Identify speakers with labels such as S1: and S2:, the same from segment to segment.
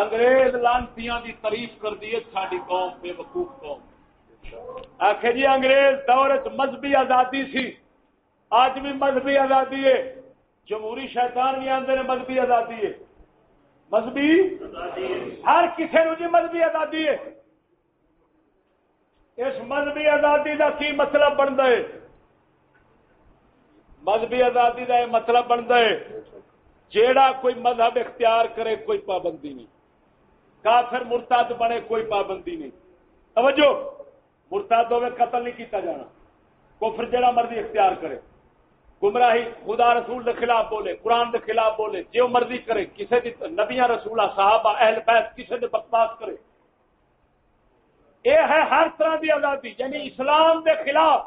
S1: انگریز لانتیاں دی تعریف کر دی ساری قوم، بے وقوف قوم۔ آخر جی انگریز دور مذہبی آزادی سی۔ آج بھی مذہبی آزادی ہے۔ جمہوری شیطان بھی آدھے مذہبی آزادی ہے۔ مذہبی؟ ہر کسی نو جی مذہبی آزادی ہے۔ اس مذہبی آزادی کا کی مطلب بنتا ہے؟ مذہبی آزادی کا یہ مطلب بنتا ہے، جیڑا کوئی مذہب اختیار کرے، کوئی پابندی نہیں۔ کافر مرتاد بنے کوئی پابندی نہیں۔ توجہ مرتاد ہوئے قتل نہیں کیتا جانا۔ کفر جڑا مرضی اختیار کرے۔ گمراہی خدا رسول کے خلاف بولے، قرآن کے خلاف بولے، جو مرضی کرے کسی بھی نبیاں رسولہ صحابہ، اہل بیت کسی نے بکواس کرے۔ یہ ہے ہر طرح کی آزادی یعنی اسلام دے خلاف،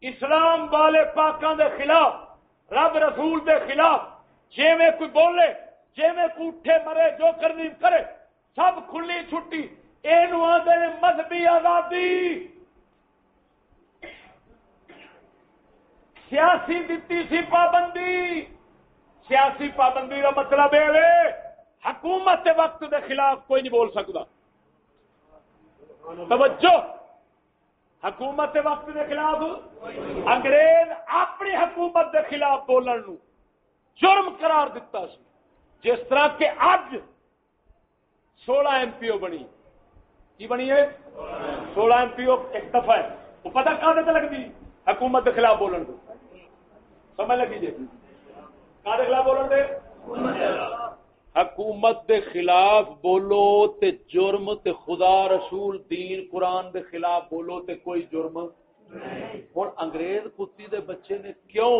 S1: اسلام والے پاکوں دے خلاف، رب رسول دے خلاف جی میں کوئی بولے جی میں کوئی اٹھے مرے، جو کرنی کرے۔ سب کھلی چھٹی۔ یہ آدھے مذہبی آزادی۔ سیاسی دیتی سی پابندی۔ سیاسی پابندی کا مطلب یہ حکومت کے وقت دے خلاف کوئی نہیں بول سکتا۔ توجہ۔ حکومت کے وقت کے خلاف۔ انگریز اپنی حکومت کے خلاف بولن نو جرم قرار دیتا سی۔ جس طرح کہ اج سولہ ایم پی او بنی۔ کی بنی ہے؟ سولہ ایم پی او ایک دفعہ ہے۔ وہ پتا کہاں لگتی؟ حکومت کے خلاف بولن کو سمجھ لگی جی؟ کہاں خلاف بولن دے؟ حکومت دے خلاف بولو تے جرم تے خدا رسول دین قرآن دے خلاف بولو تے کوئی جرم ہوں انگریز کتی دے بچے نے کیوں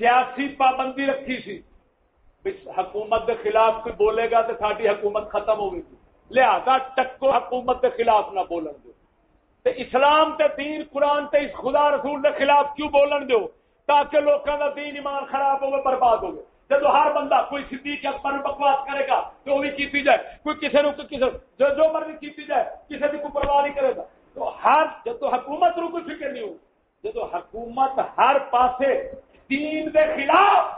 S1: سیاسی پابندی رکھی سی؟ حکومت دے خلاف کوئی بولے گا تو ساری حکومت ختم ہوگی لہذا ٹکو حکومت دے خلاف نہ بولن دو۔ تے اسلام تے دین، قرآن تے اس خدا رسول دے خلاف کیوں بولن دو؟ تاکہ لوگوں کا دین ایمان خراب ہوگا برباد ہوگا جب ہر بندہ کوئی صدیق اکبر بکواس کرے گا تو وہ بھی کیتی جائے۔ کوئی کسی نے کسی جو جو مرضی کیتی جائے کسی بھی کوئی پرواہ نہیں کرے گا۔ تو ہر جب تو حکومت رو کوئی فکر نہیں ہو جب حکومت ہر پاسے دین دے خلاف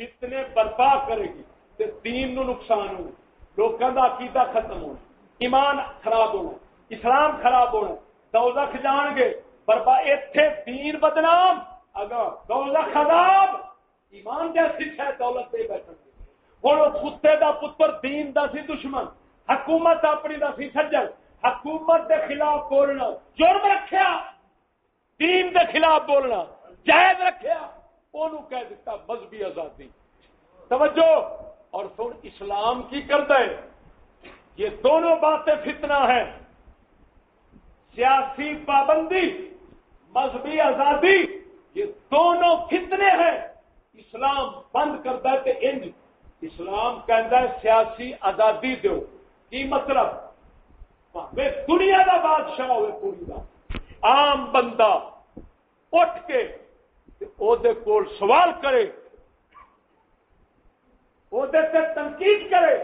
S1: کتنے برپا کرے گی تو دین نو نقصان ہو لوگوں کا عقیدہ ختم ہونا، ایمان خراب ہونا، اسلام خراب ہونا۔ دوزخ جان گے برپا اتنے دین بدنام۔ اگر دوزخ خراب ایمان جیسی ہے دولت دے بیٹھ ہوں کتے دا پتر دین دا سی دشمن، حکومت اپنی دا سی سجل۔ حکومت دے خلاف بولنا، جرم رکھیا۔ دین دے خلاف بولنا، جائز رکھیا۔ انہوں کہہ دیتا مذہبی آزادی۔ توجہ! اور پھر اسلام کی کرتا ہے۔ یہ دونوں باتیں فتنہ ہیں۔ سیاسی پابندی، مذہبی آزادی، یہ دونوں فتنے ہیں۔ اسلام بند کرتا ہے کہ انج۔ اسلام کہہ سیاسی آزادی دو کی مطلب؟ دنیا کا بادشاہ ہوئے پوری کا عام بندہ اٹھ کے کول سوال کرے وہ تنقید کرے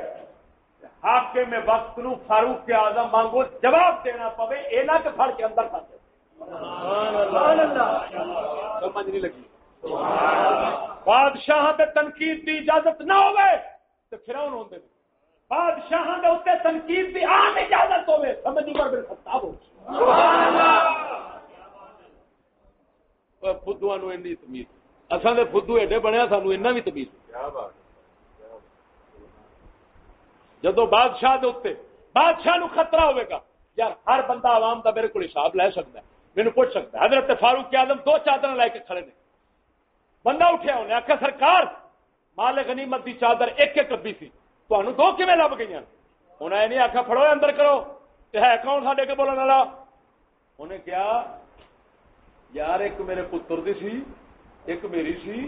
S1: ہاکے میں وقت نو فاروق کے آزم مانگو جواب دینا پوے یہ نہ کہ پھڑ کے اندر دے سمجھ نہیں لگی۔ بادشاہ تنقید کی اجازت نہ ہوئے تو پھر ہوں بادشاہ تنقید کی عام اجازت ہوئے سمجھ پر میرے خطاب ہو فدو تمیز اصل فدو ایڈے بنیا سانو ایسا بھی تمیز کیا جدو بادشاہ دے اوتے بادشاہ نو خطرہ ہوئے گا یار ہر بندہ عوام کا میرے کو حساب لے سکتا ہے میرے پوچھ سکتا ہے حضرت فاروق آدم دو چادر لے کے کھڑے نے بندہ اٹھیا انہیں آخیا سرکار مال غنیمت دی چادر ایک ایک کبھی سی تمہیں دو کھے لب گئی انہیں یہ نہیں آخیا فڑو اندر کرو ہے کون ساڈے کے بولنے والا انہیں کیا یار ایک میرے پتر دی سی ایک میری سی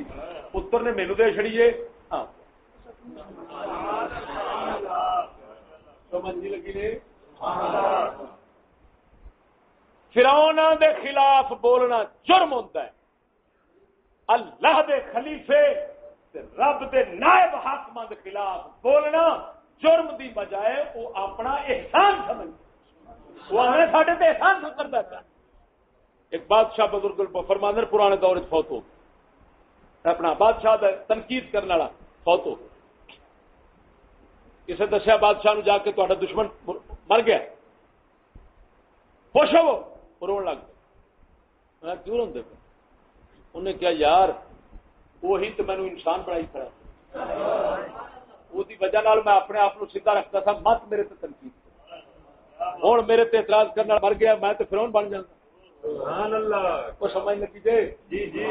S1: پتر نے مینو دے چڑیے لگی نے فرونا دے خلاف بولنا جرم ہوتا ہے اللہ دے خلیفے رب دے نائب حاکم دے خلاف بولنا جرم دی بجائے وہ اپنا احسان سمجھ وہ ہمیں ساڈے تے احسان کرتا ہے ایک بادشاہ بزرگ فرماندر پرانے دور فوت ہو اپنا بادشاہ تنقید کرنے والا فوت ہو کسی دسیا بادشاہ نو جا کے تا دشمن مر گیا۔ خوش ہو رو لگ گیا کیوں روتے پہ انہیں کیا یار، وہی تو مینو انسان بڑائی کھڑا وہ وجہ میں اپنے آپ کو سیدھا رکھتا تھا، مت میرے تے تنقید ہوں، میرے تے اعتراض کرنا مر گیا، میں تو فرون بن جانا سبحان اللہ۔ وہ سمجھ لگی جی جی جی۔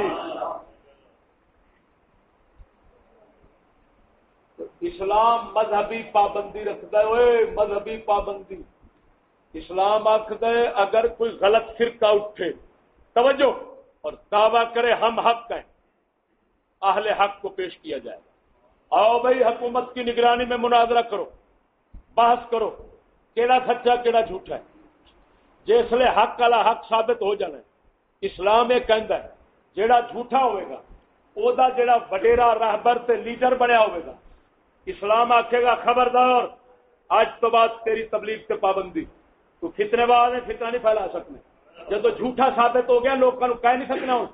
S1: اسلام مذہبی پابندی رکھتا ہے مذہبی پابندی۔ اسلام آخد اگر کوئی غلط فرقہ اٹھے توجہ اور دعویٰ کرے ہم حق ہیں اہل حق کو پیش کیا جائے۔ آؤ بھائی حکومت کی نگرانی میں مناظرہ کرو بحث کرو کیڑا سچا کیڑا جھوٹا ہے۔ جسے حق والا حق ثابت ہو جانا اسلام یہ ہے، جیڑا جھوٹا ہوئے گا، او دا جیڑا وڈیرا راہبر تے لیڈر بنیا ہوئے گا۔ اسلام آکھے گا، خبردار، آج تو بعد تیری تبلیغ سے پابندی۔ تو فتنے بعد فتنہ نہیں پھیلا سکنے۔ جب جھوٹا ثابت ہو گیا لوگوں کہہ نہیں سکنا ہوں۔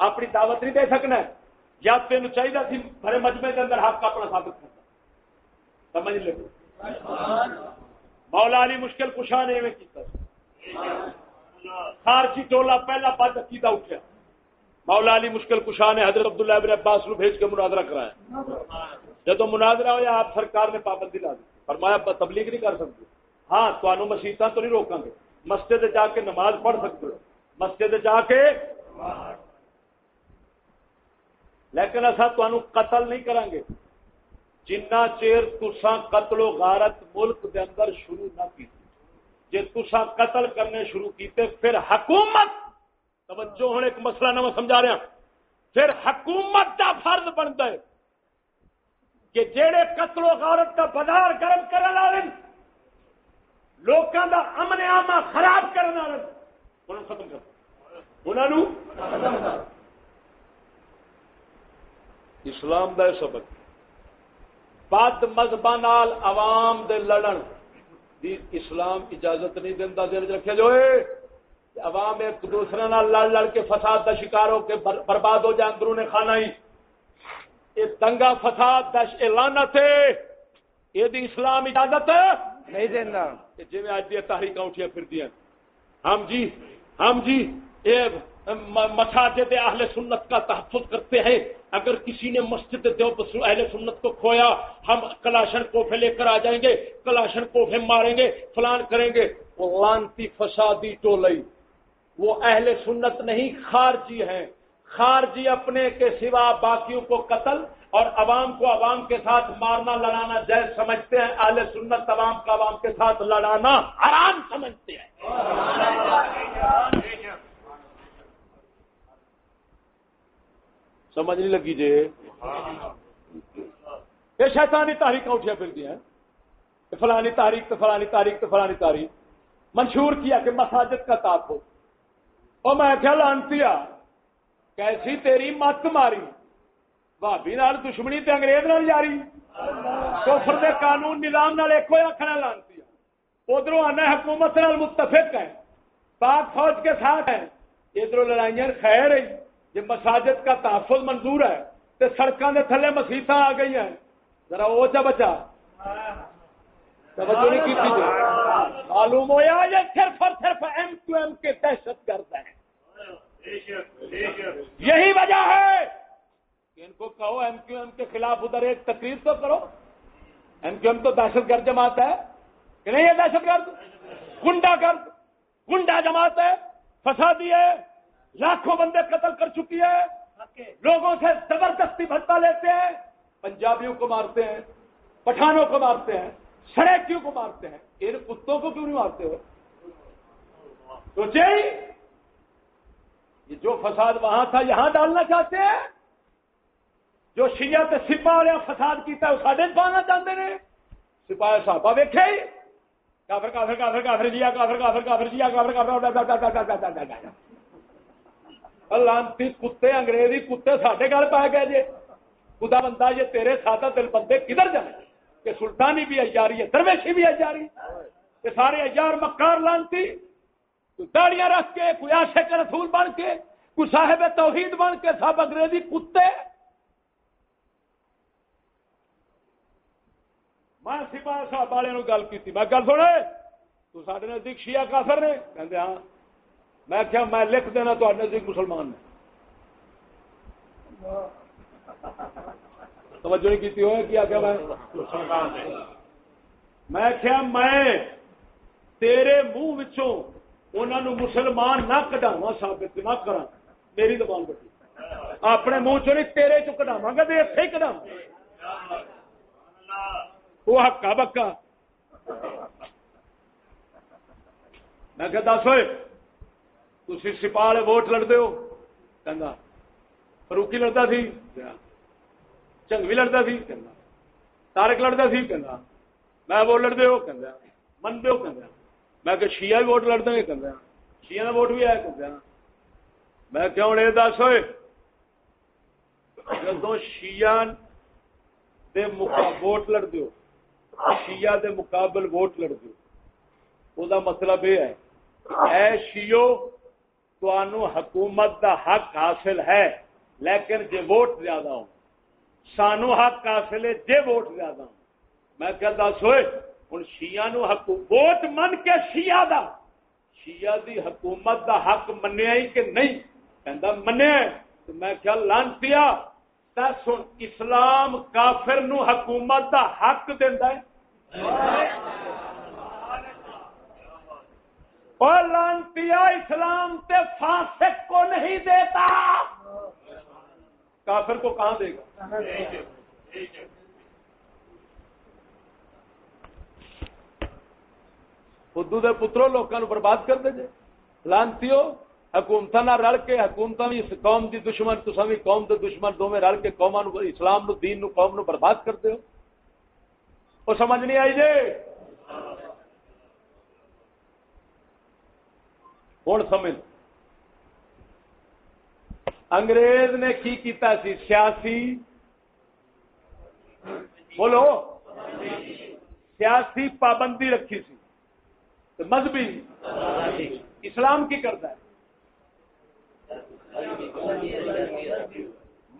S1: اپنی دعوت نہیں دے سکنا یا تین چاہیے سی بڑے مجمے کے اندر حق اپنا ثابت کرنا۔ سمجھ لے مولا علی مشکل کشا نے خارجی ٹولا پہلا بد عقیدہ اٹھا مولا علی مشکل کشا نے حضرت عبداللہ ابن عباس نو بھیج کے مناظرہ کرایا۔ جب مناظرہ ہوا آپ سرکار نے پابندی لا دی۔ فرمایا تبلیغ نہیں کر سکتے۔ ہاں تو مسیطا تو نہیں روکیں گے۔ مسجد جا کے نماز پڑھ سکتے ہو۔ مسجد جا کے لیکن اصا تمہوں قتل نہیں کریں گے۔ جنہ چیر تسا قتل و غارت ملک دے اندر شروع نہ کی جی تسا قتل کرنے شروع کیتے، پھر حکومت، توجہ ہونے ایک مسئلہ نہ میں سمجھا رہا پھر حکومت کا فرض بنتا ہے کہ جہے قتل و غارت کا بازار گرم کرنے والے لوگوں کا امن آما خراب کرنے والے ختم کر انہوں اسلام دا سبق۔ بد مذہب عوام دے لڑن دی اسلام اجازت نہیں دینا دل رکھے جو عوام ایک دوسرے نال لڑ لڑ کے فساد دا شکار ہو کے برباد ہو جائے اندروں نے کھانا ہی۔ یہ دنگا فساد دش لانت یہ اسلام اجازت نہیں دینا جی اج دیا تاریخ اٹھیا پھر دیا ہم جی ہم جی مساجد اہل سنت کا تحفظ کرتے ہیں۔ اگر کسی نے مسجد اہل سنت کو کھویا، ہم کلاشن کوفے لے کر آ جائیں گے، کلاشن کوفے ماریں گے، فلان کریں گے۔ وہ لانتی فسادی ٹولئی۔ وہ اہل سنت نہیں، خارجی ہیں۔ خارجی اپنے کے سوا باقیوں کو قتل اور عوام کو عوام کے ساتھ مارنا، لڑانا جیس سمجھتے ہیں۔ اہل سنت عوام کا عوام کے ساتھ لڑانا آرام سمجھتے ہیں۔ سمجھ نہیں لگی جی۔ یہ شیطانی تاریخ اٹھیا پھر دیا فلانی تاریخ تو فلانی تاریخ تو فلانی تاریخ منشور کیا کہ مساجد کا تاپ ہو۔ اور میں کیا لانتی ہاں؟ کیسی تیری مت ماری۔ بھابی نال دشمنی تے انگریز نال جاری۔ کفر دے قانون نظام نال ایک آخنا لانتی ہاں۔ ادھر آنا حکومت نال متفق ہے۔ پاک فوج کے ساتھ ہے۔ ادھر لڑائیاں خیر ہے جی مساجد کا تحفظ منظور ہے تو سڑکوں کے تھلے مسیحت آ گئی ہیں۔ ذرا وہ چا بچا۔ توجہ نہیں کی معلوم ہوا یہ صرف اور صرف ایم کیو ایم کے دہشت گرد ہے یہی وجہ ہے کہ ان کو کہو ایم کیو ایم کے خلاف ادھر ایک تقریر تو کرو۔ ایم کیو ایم تو دہشت گرد جماعت ہے۔ کہ نہیں ہے دہشت گرد؟ گنڈا گرد۔ گنڈا جماعت ہے۔ فسادی ہے۔ لاکھوں بندے قتل کر چکی ہے لوگوں سے زبردستی بھتا لیتے ہیں پنجابیوں کو مارتے ہیں پٹھانوں کو مارتے ہیں سڑکیوں کو مارتے ہیں ان کتوں کو کیوں نہیں مارتے ہو تو یہ جو فساد وہاں تھا یہاں ڈالنا چاہتے ہیں جو شیعت سپا والے فساد کیتا ہے وہ ساڈے پانا چاہتے ہیں سپاہی صاحبہ ویکے کافر کافر کافر کافر جیا کافر کافر کافر جیا کافر کافر لانتی کتے انگریزی کتے ساڈے گل پائے گئے جی خدا بندہ یہ تیرے سادہ دل بندے کدھر جائیں کہ سلطانی بھی اجاری ہے درویشی بھی اجاری یہ سارے اجار مکار لانتی داڑیاں رکھ کے کوئی آشے کے رسول بن کے کوئی صاحب توحید بن کے سب انگریزی کتے میں سپاہ صاحب والے گل کی میں گل سنے تو سارے نزدیک شیعہ کافر نے کہتے ہاں میں کیا میں لکھ دینا تو نزدیک مسلمان نے۔ توجہ نہیں کی ہوئے؟ کیا کیا میں؟ میں کیا میں تیرے منہ وچوں انہوں مسلمان نہ کٹاوا ثابت نہ کرا میری دبان بٹی۔ اپنے منہ چ نہیں، تیرے چ کٹاوا گا تو اتنے ہی کٹاوا وہ ہکا بکا۔ میں کہ دس ہوئے۔ تھی سپاہ والے ووٹ لڑتے ہو کہ فروکی لڑتا سی چنگ بھی لڑتا سی کہ تارک لڑتا سی کہ میں ووٹ لڑتے ہو کہ منتے ہو کہ میں کہ شیعہ بھی ووٹ لڑتے ہیں کہ شیعہ کا ووٹ بھی ہے کہ میں کیوں یہ دس ہوئے جدو شیعہ دے ووٹ لڑ دیو شیعہ دے مقابل ووٹ لڑ دیو او دا مطلب یہ ہے اے شیو تو حکومت دا حق حاصل ہے، لیکن جے ووٹ زیادہ ہوں، سانو حق حاصل ہے جے ووٹ زیادہ ہوں۔ میں کیا دس ہوئے ہوں شیعہ نو حق، ووٹ من کے شیعہ دا؟ شیعہ دی حکومت دا حق منیا ہی کہ نہیں؟ کہ منیا تو میں کیا لانتیا، دس ہوں اسلام کافر نو حکومت دا حق دینا اور لانتیا اسلام تے فاسق کو نہیں دیتا۔ کافر کو کہاں دے گا؟ خدو دے پترو لوگوں برباد کر دے جے۔ لانتیو حکومت نہ رل کے حکومت بھی اس قوم دی دشمن تصا بھی قوم دے دشمن دونوں رل کے قوم اسلام نو، دین نو، قوم نو برباد کرتے ہو وہ سمجھ نہیں آئی جی ہوں سمجھ انگریز نے کی کیتا سی؟ سیاسی۔ بولو۔ سیاسی پابندی رکھی سی۔ مذہبی۔ اسلام کی کرتا ہے۔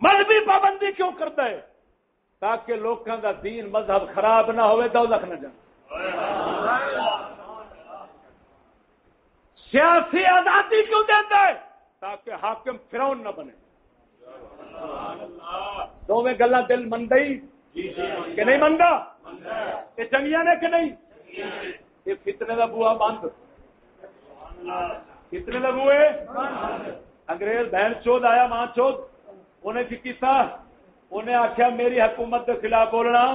S1: مذہبی پابندی کیوں کرتا ہے؟ تاکہ لوگوں کا دین مذہب خراب نہ ہوئے تو لکھ نہ جائے۔ سیاسی آزادی کیوں دیتا ہے تاکہ حاکم فرون نہ بنے۔ دونوں گلا دل من گئی کہ نہیں منگا یہ چنگیا نے کہ نہیں؟ یہ فتنے کا بوا بند۔ کتنے کا بوے انگریز بہن چود آیا، ماں چود۔ انہیں کی کیتا انہیں آخیا میری حکومت کے خلاف بولنا۔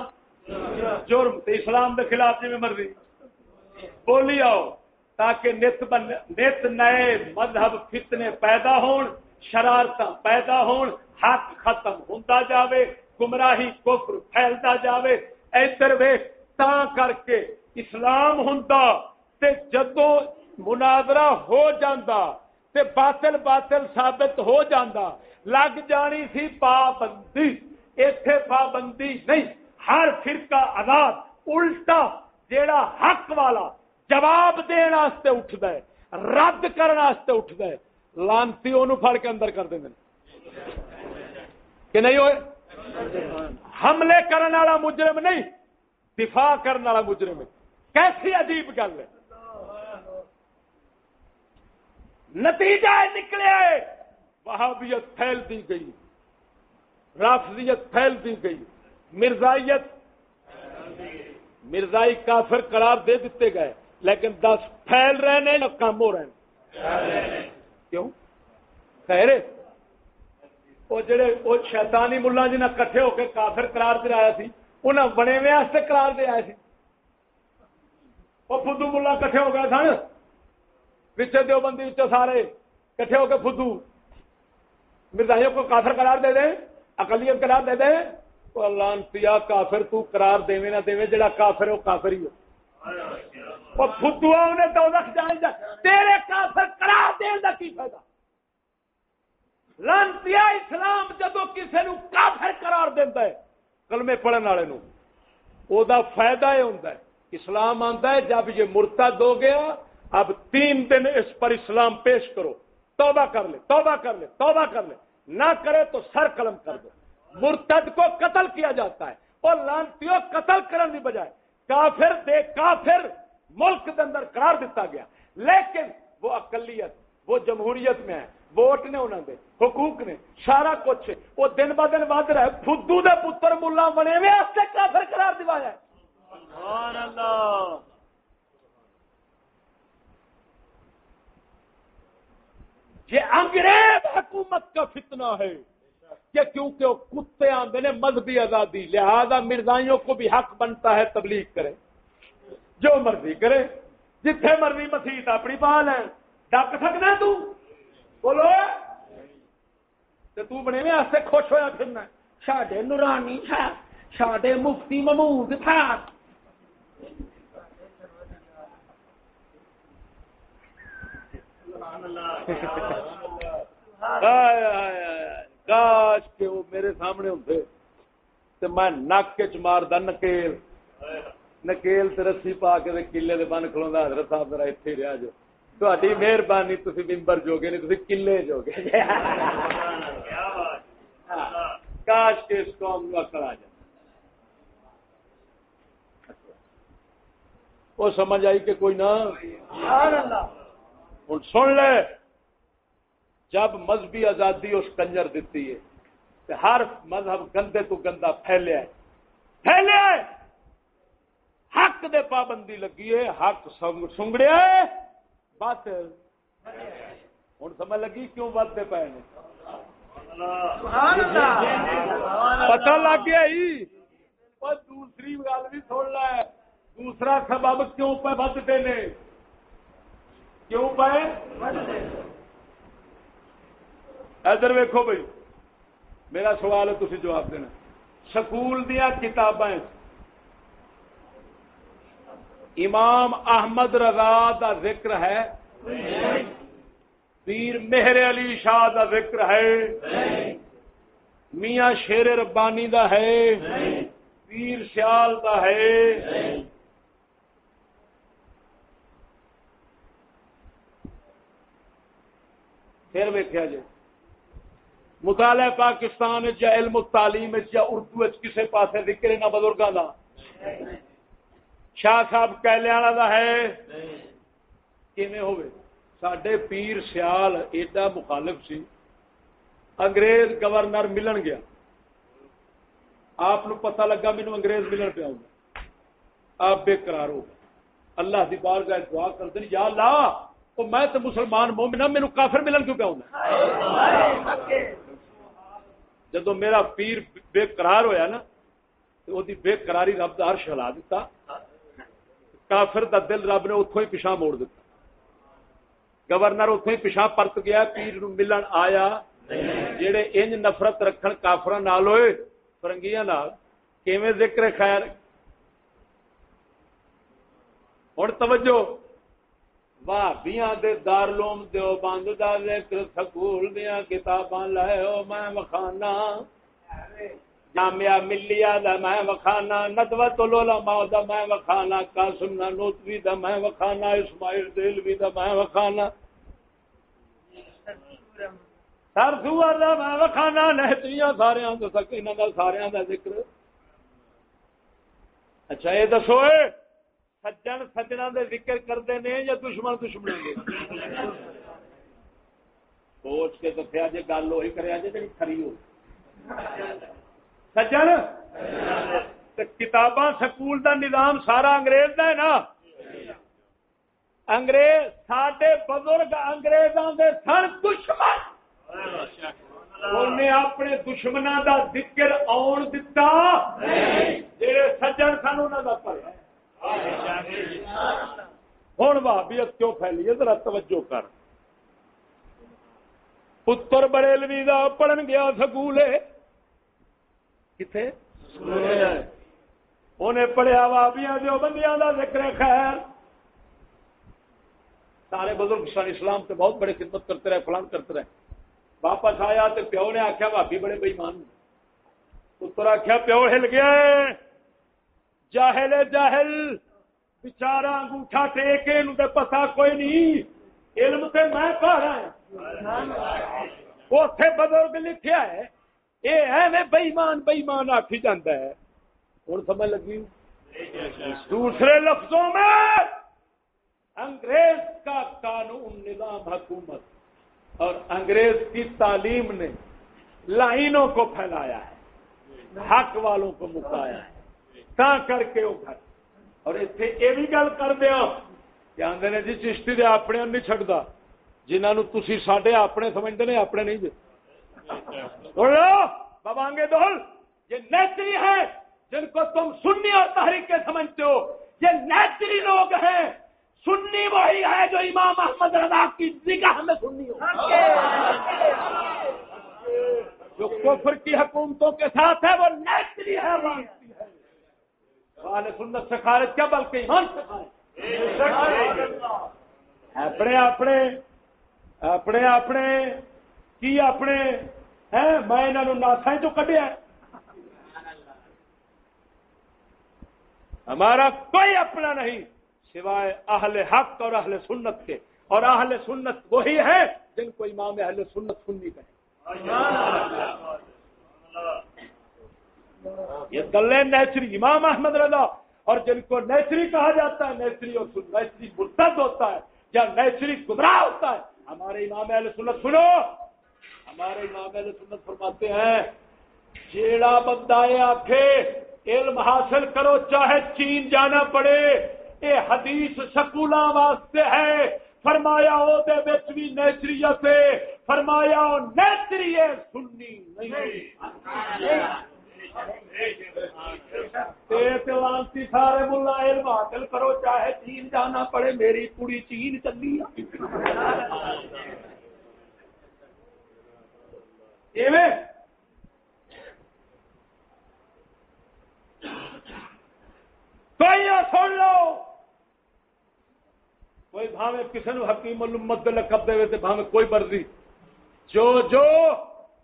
S1: جرم اسلام کے خلاف جی مرضی۔ بولی آؤ۔ تاکہ نت نت نئے مذہب فتنے پیدا ہون شرارت پیدا ہون، حق ختم ہوتا جاوے، گمراہی کفر پھیلتا جاوے۔ ادھر ویخ تا کر کے اسلام ہوں جدو مناظرہ ہو جاندہ تے باطل باطل ثابت ہو جاندہ لگ جانی سی پابندی۔ ایتھے پابندی نہیں، ہر فرقہ آزاد، الٹا جیڑا حق والا جواب دین واسطے اٹھتا ہے، رد کرنے واسطے اٹھتا ہے۔ لانتی انہوں پھڑ کے اندر کر دیں کہ نہیں ہوئے؟ حملے کرنے والا مجرم نہیں، دفاع کرنے والا مجرم ہے۔ کیسی عجیب گل ہے۔ نتیجہ نکلے، وہابیت پھیل دی گئی، رافضیت پھیل دی گئی، مرزائیت، مرزائی کافر قرار دے دیتے گئے۔ لیکن دس پھیل رہے ہیں کام ہو رہے ہیں۔ کیوں؟ خیر وہ جڑے وہ شیطانی ملا جنہیں کٹھے ہو کے کافر قرار دے سی انہیں بنے واسطے قرار دے آئے سی۔ وہ فدو ملا کٹھے ہو گئے سن۔ پچھے دیو بندی سارے کٹھے ہو کے فدو۔ مرزائیوں کو کافر قرار دے دیں، اقلیت قرار دے دیں۔ تو اللہ کافر تو قرار دے نہ دے جڑا کافر ہے وہ کافر ہی ہو فدو انہیں دو لکھ جا تیرے کافر قرار دے دا کی فائدہ؟ لانتیا اسلام جدو کسی نو کافر قرار دینا ہے کلمے پڑھنے والے نو۔ او دا فائدہ یہ ہوتا ہے۔ اسلام آتا ہے، جب یہ مرتد ہو گیا، اب تین دن اس پر اسلام پیش کرو۔ توبہ کر لے، توبہ کر لے، توبہ کر لے۔ نہ کرے تو سر قلم کر دو۔ مرتد کو قتل کیا جاتا ہے وہ لانتی قتل کرنے کی بجائے۔ کافر دے کافر۔ ملک کے اندر قرار دیتا گیا۔ لیکن وہ اقلیت وہ جمہوریت میں ہے ووٹ نے انہوں نے حقوق نے سارا کچھ وہ دن ب دن ود رہا ہے۔ فدو دے پتر ملا بنے ہوئے کافر قرار دوایا یہ انگریز حکومت کا فتنہ ہے کہ کیونکہ وہ کتے آدھے نے مذہبی آزادی لہذا مرزائیوں کو بھی حق بنتا ہے تبلیغ کرے۔ جو مرضی کرے، جتھے مرضی مسیحت اپنی پال ہے ڈک سکنا تو؟ بولو۔ تو بنے میں ایسے خوش ہوا پھرنا ساڈے نورانی تھا ساڈے مفتی محمود تھا۔ کاش کے وہ میرے سامنے ہوتے تو میں نک چ ماردا نکیل۔ نکیل تے رسی پا کے کلے دے بن کھلوندا حضرت صاحب ذرا ایتھے رہیا جو تہاڈی مہربانی تسی ممبر جوگے نہیں تسی کلے جوگے کاش کے اس قوم کو عقل آ جائے وہ سمجھ آئی کہ کوئی نہ ہوں سن لے جب مذہبی آزادی اس کنجر دیتی ہے ہر مذہب گندے تو گندا پھیلیا پھیلیا حق دے پابندی لگی ہے حق سنگڑیا بس۔ ہوں سمجھ لگی کیوں بدتے پے پتا لگ گیا دوسری گل بھی سن ل دوسرا سبب کیوں پہ بدتے نے؟ کیوں پہ ادھر ویکو بھائی میرا سوال ہے تھی جواب دینا۔ سکول دیا کتابیں امام احمد رضا کا ذکر ہے؟ پیر مہر علی شاہ کا ذکر ہے؟ میاں شیر ربانی دا ہے؟ پیر سیال دا ہے؟ پھر ویکیا جی۔ مطالعہ پاکستان یا علم تعلیم یا اردو کسی پاس ذکر نہ بزرگوں کا شاہ صاحب کہلیا کا ہے؟ سڈے پیر سیال ایڈا مخالف سی۔ انگریز گورنر ملن گیا۔ آپ پتہ لگا مینو انگریز ملن پیا آپ بے قرار ہو گئے۔ اللہ کی بار گئے دعا کرتے یا لا میں تو مسلمان مومنا میرے کافر ملن کیوں پیا جدو میرا پیر بے قرار ہویا نا تو وہ بے قراری رب کا عرش ہلا دیتا کافر دا دل رب نے اتوں ہی پیچھا موڑ دیتا گورنر اتوں ہی پیچھا پرت گیا، پیر ملن آیا۔ جڑے انج نفرت رکھن کافر نال ہوئے، فرنگیاں نال، کیویں ذکر خیر۔ ہوں توجہ۔ بھابیاں دے دارلوم دیو، بند دا ذکر سکول دیا کتاباں لائے او میں مخانا جامعہ ملیا دا میں وکھانا ندوت العلماء دا میں وکھانا قاسم نانوتوی دا میں وکھانا اسماعیل دلوی دا میں وکھانا سر سور دا میں وکھانا نہتیاں سارے دا سکینہ دا سارے دا ذکر۔ اچھا یہ دسو سجن سجنا دے ذکر کرتے ہیں یا دشمن دشمن دے؟ سوچ کے دسیا جی گل وہی کرے جی کھری ہو۔ سجن؟ کتاباں سکول دا نظام سارا انگریز دا ہے نا؟ انگریز سڈے بزرگ انگریزاں دے سن دشمن۔ انہیں اپنے دشمنوں دا ذکر آن دتا۔ جڑے سجن سن انہوں کا پڑھا۔ ہوں بھابیت کیوں پھیلی ہے؟ ذرا توجہ کر۔ پتر بریلوی کا پڑھن گیا سکول کتنے انہیں پڑھیا بابیا جو بندیاں کا ذکر خیر۔ سارے بزرگ سن اسلام سے بہت بڑے خدمت کرتے رہے فلان کرتے رہے۔ واپس آیا تو پیو نے آخیا بھابی بڑے بےمان پتر آخیا پیو ہل گیا جاہل جاہل بچارا انگوٹھا ٹیک پتا کوئی نہیں۔ علم سے میں پا رہا اتے بزرگ لکھیا ہے یہ ہے میں بئیمان بئیمان آخی جانا ہے۔ ہوں سمجھ لگی؟ دوسرے لفظوں میں انگریز کا قانون نظام حکومت اور انگریز کی تعلیم نے لائنوں کو پھیلایا ہے، حق والوں کو مکایا ہے تا کر کے وہ گھر۔ اور اتنے یہ بھی گل کر دیا کہ آدھے نے جی چشتی دے اپنے نہیں چڑھتا جنہوں تھی سڈے اپنے سمجھتے ہیں اپنے نہیں جی بابانگے دول یہ نیچری ہے جن کو تم سنی اور تحریک کے سمجھتے ہو۔ یہ نیچری لوگ ہیں۔ سنی وہی ہے جو امام احمد رضا کی نگاہ میں سننی ہو۔ جو کفر کی حکومتوں کے ساتھ ہے، وہ نیچری ہے سنت سے خارج کیا، بلکہ ایمان سے اپنے اپنے اپنے اپنے، کی اپنے؟ ہیں میں انہوں ناسا جو کٹیا ہمارا کوئی اپنا نہیں، سوائے اہل حق اور اہل سنت کے۔ اور اہل سنت وہی ہے جن کو امام اہل سنت سننی کہے۔ یہ دلے نیچری امام احمد رضا۔ اور جن کو نیچری کہا جاتا ہے، نیچری اور نیچری مرتد ہوتا ہے، یا نیچری گمراہ ہوتا ہے۔ ہمارے امام اہل سنت سنو۔ ہمارے امام اہل سنت فرماتے ہیں، جیڑا بندہ آخے علم حاصل کرو، چاہے چین جانا پڑے یہ حدیث سکولا واسطے ہے، فرمایا او دے وہ بھی نیچریت فرمایا او نیچری ہے سننی نہیں سارے ملا، علم حاصل کرو، چاہے چین جانا پڑے، میری کڑی چین چلی سن لو کوئی بھاوے کسی نے حکیم الامت لقب دے تو بھاوے کوئی مرضی جو جو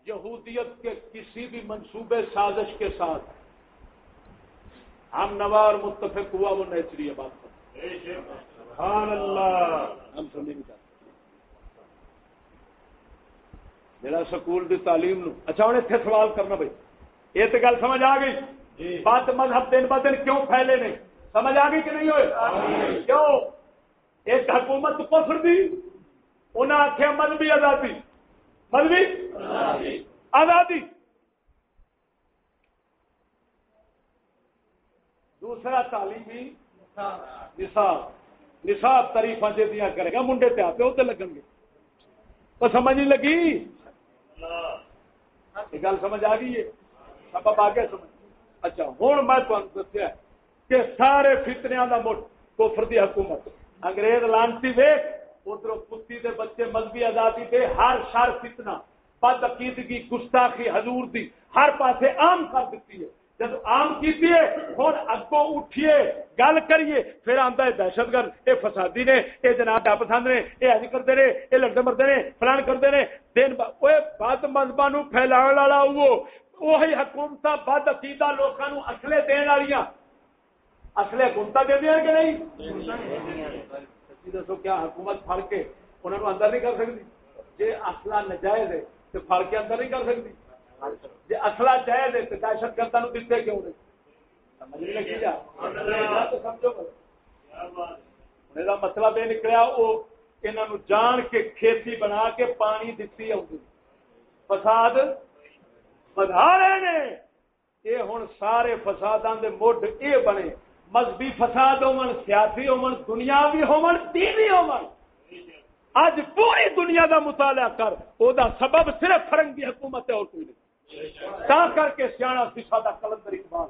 S1: یہودیت کے کسی بھی منصوبے سازش کے ساتھ ہم نوار متفق ہوا وہ نیچری ہے بات اللہ ہم سمجھ میرا سکول دی تعلیم نو اچھا ہوں اتنے سوال کرنا بھائی۔ یہ تو گل سمجھ آ گئی؟ جی۔ بات مذہب دن ب دن کیوں پھیلے نہیں؟ سمجھ آ گئی کہ نہیں ہوئے؟ کیوں؟ ایک حکومت کفر دی انہیں آخیا مذہبی آزادی۔ مذہبی؟ آزادی۔ دوسرا تعلیمی نصاب۔ نصاب۔ تاریفا جدیاں کرے گا منڈے تے پیو تے لگن گے۔ تو سمجھ نہیں لگی؟ یہ گل سمجھ آ گئی ہے؟ سبب آگے سمجھ اچھا ہوں میں تمہیں دسیا کہ سارے فتنیا کا مٹ کوفر دی حکومت۔ انگریز لانسی ویک ادھر کتی دے بچے مذہبی آزادی دے، ہر شر فتنا بد عقیدگی، گستاخی حضور دی، ہر پاسے عام کر دیتی ہے۔ جب آم کی ہوں اگوں اٹھیے گل کریے پھر آتا ہے دہشت گرد یہ فسادی نے یہ جناب پسند نے یہ اج کرتے رہے یہ لڑتے مرتے نے، فلان کرتے ہیں دن بد مذہب نو پھیلا والا وہی حکومت بد عقیدہ لوگوں اصلے دن والی اصلے حکومت دے دیا کہ نہیں؟ دسو کیا حکومت پڑ کے انہوں نے اندر نہیں کر سکتی؟ جی اصلہ نجائز ہے تو پڑ کے اندر نہیں کر سکتی؟ جی اصلا جائز ہے تو دہشت گردا نو دتے کیوں نہیں؟ مطلب یہ نکلیا وہ انہوں جان کے کھیتی بنا کے پانی دتی فساد بدا رہے ہیں یہ ہوں سارے فسادوں کے مڈ یہ بنے۔ مذہبی فساد ہون سیاسی ہون دنیاوی ہون دینی ہون اج پوری دنیا دا مطالعہ کر او دا سبب صرف فرنگی حکومت ہے اور کوئی نہیں۔ تا کر کے سیاح سیسا کا کلندر اقبال۔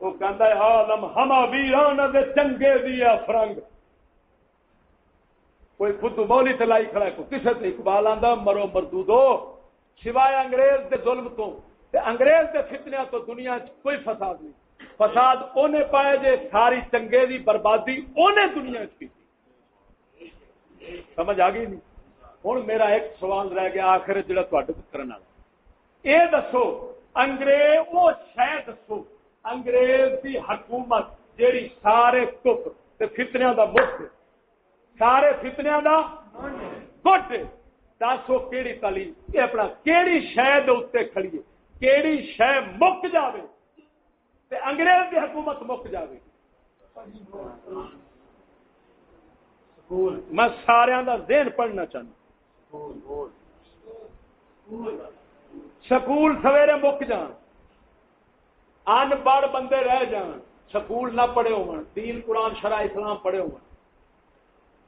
S1: وہ کہہ ہے، عالم، ہما ویران دے چنگے دیا فرنگ۔ کوئی خود بولی تلائی کھڑا ہے کسی تے اقبال آندا، مرو مردو دو سوائے انگریز دے ظلم تو۔ تے انگریز دے فتنیا تو دنیا کوئی فساد نہیں۔ فساد اونے پائے جے، ساری چنگے دی بربادی اونے دنیا کی۔ سمجھ آ گئی نہیں؟ ہوں میرا ایک سوال رہ گیا، آخر جڑا تے کرنا یہ دسو، انگریز، وہ شہ دسو، انگریز کی حکومت جیڑی سارے کپ فتنیا دا مفت سارے فتنیا دا گٹ دسو کہڑی تعلیم، یہ اپنا کہڑی شہ اتنے کھڑیے کہڑی شہ مک جائے انگریز کی حکومت مک جائے میں سارا ذہن پڑھنا چاہتا سکول سویرے مک جان۔ ان پڑھ بندے رہ جان۔ سکول نہ پڑھے ہو دین، قرآن شرح اسلام پڑھے ہو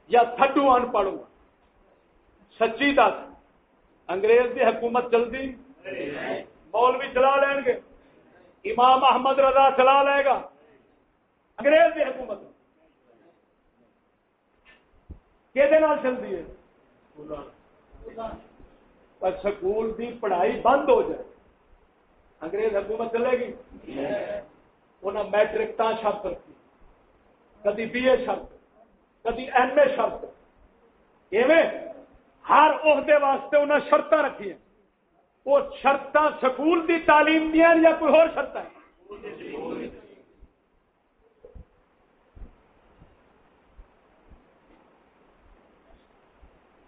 S1: یا تھڈو ان پڑھ ہو سچی دس۔ انگریز کی حکومت چلتی مولوی چلا لیں گے۔ امام احمد رضا چلا لے گا۔ انگریز کی حکومت۔ کہ چلتی ہے؟ سکول کی پڑھائی بند ہو جائے۔ انگریز حکومت چلے گی۔ انہیں میٹرک تا شرط رکھی۔ کدی بی اے شرط، کدی ایم اے شرط۔ ایویں ہر عہدے واسطے انہیں شرط رکھی وہ شرط سکول کی تعلیم دیا یا کوئی اور شرط ہے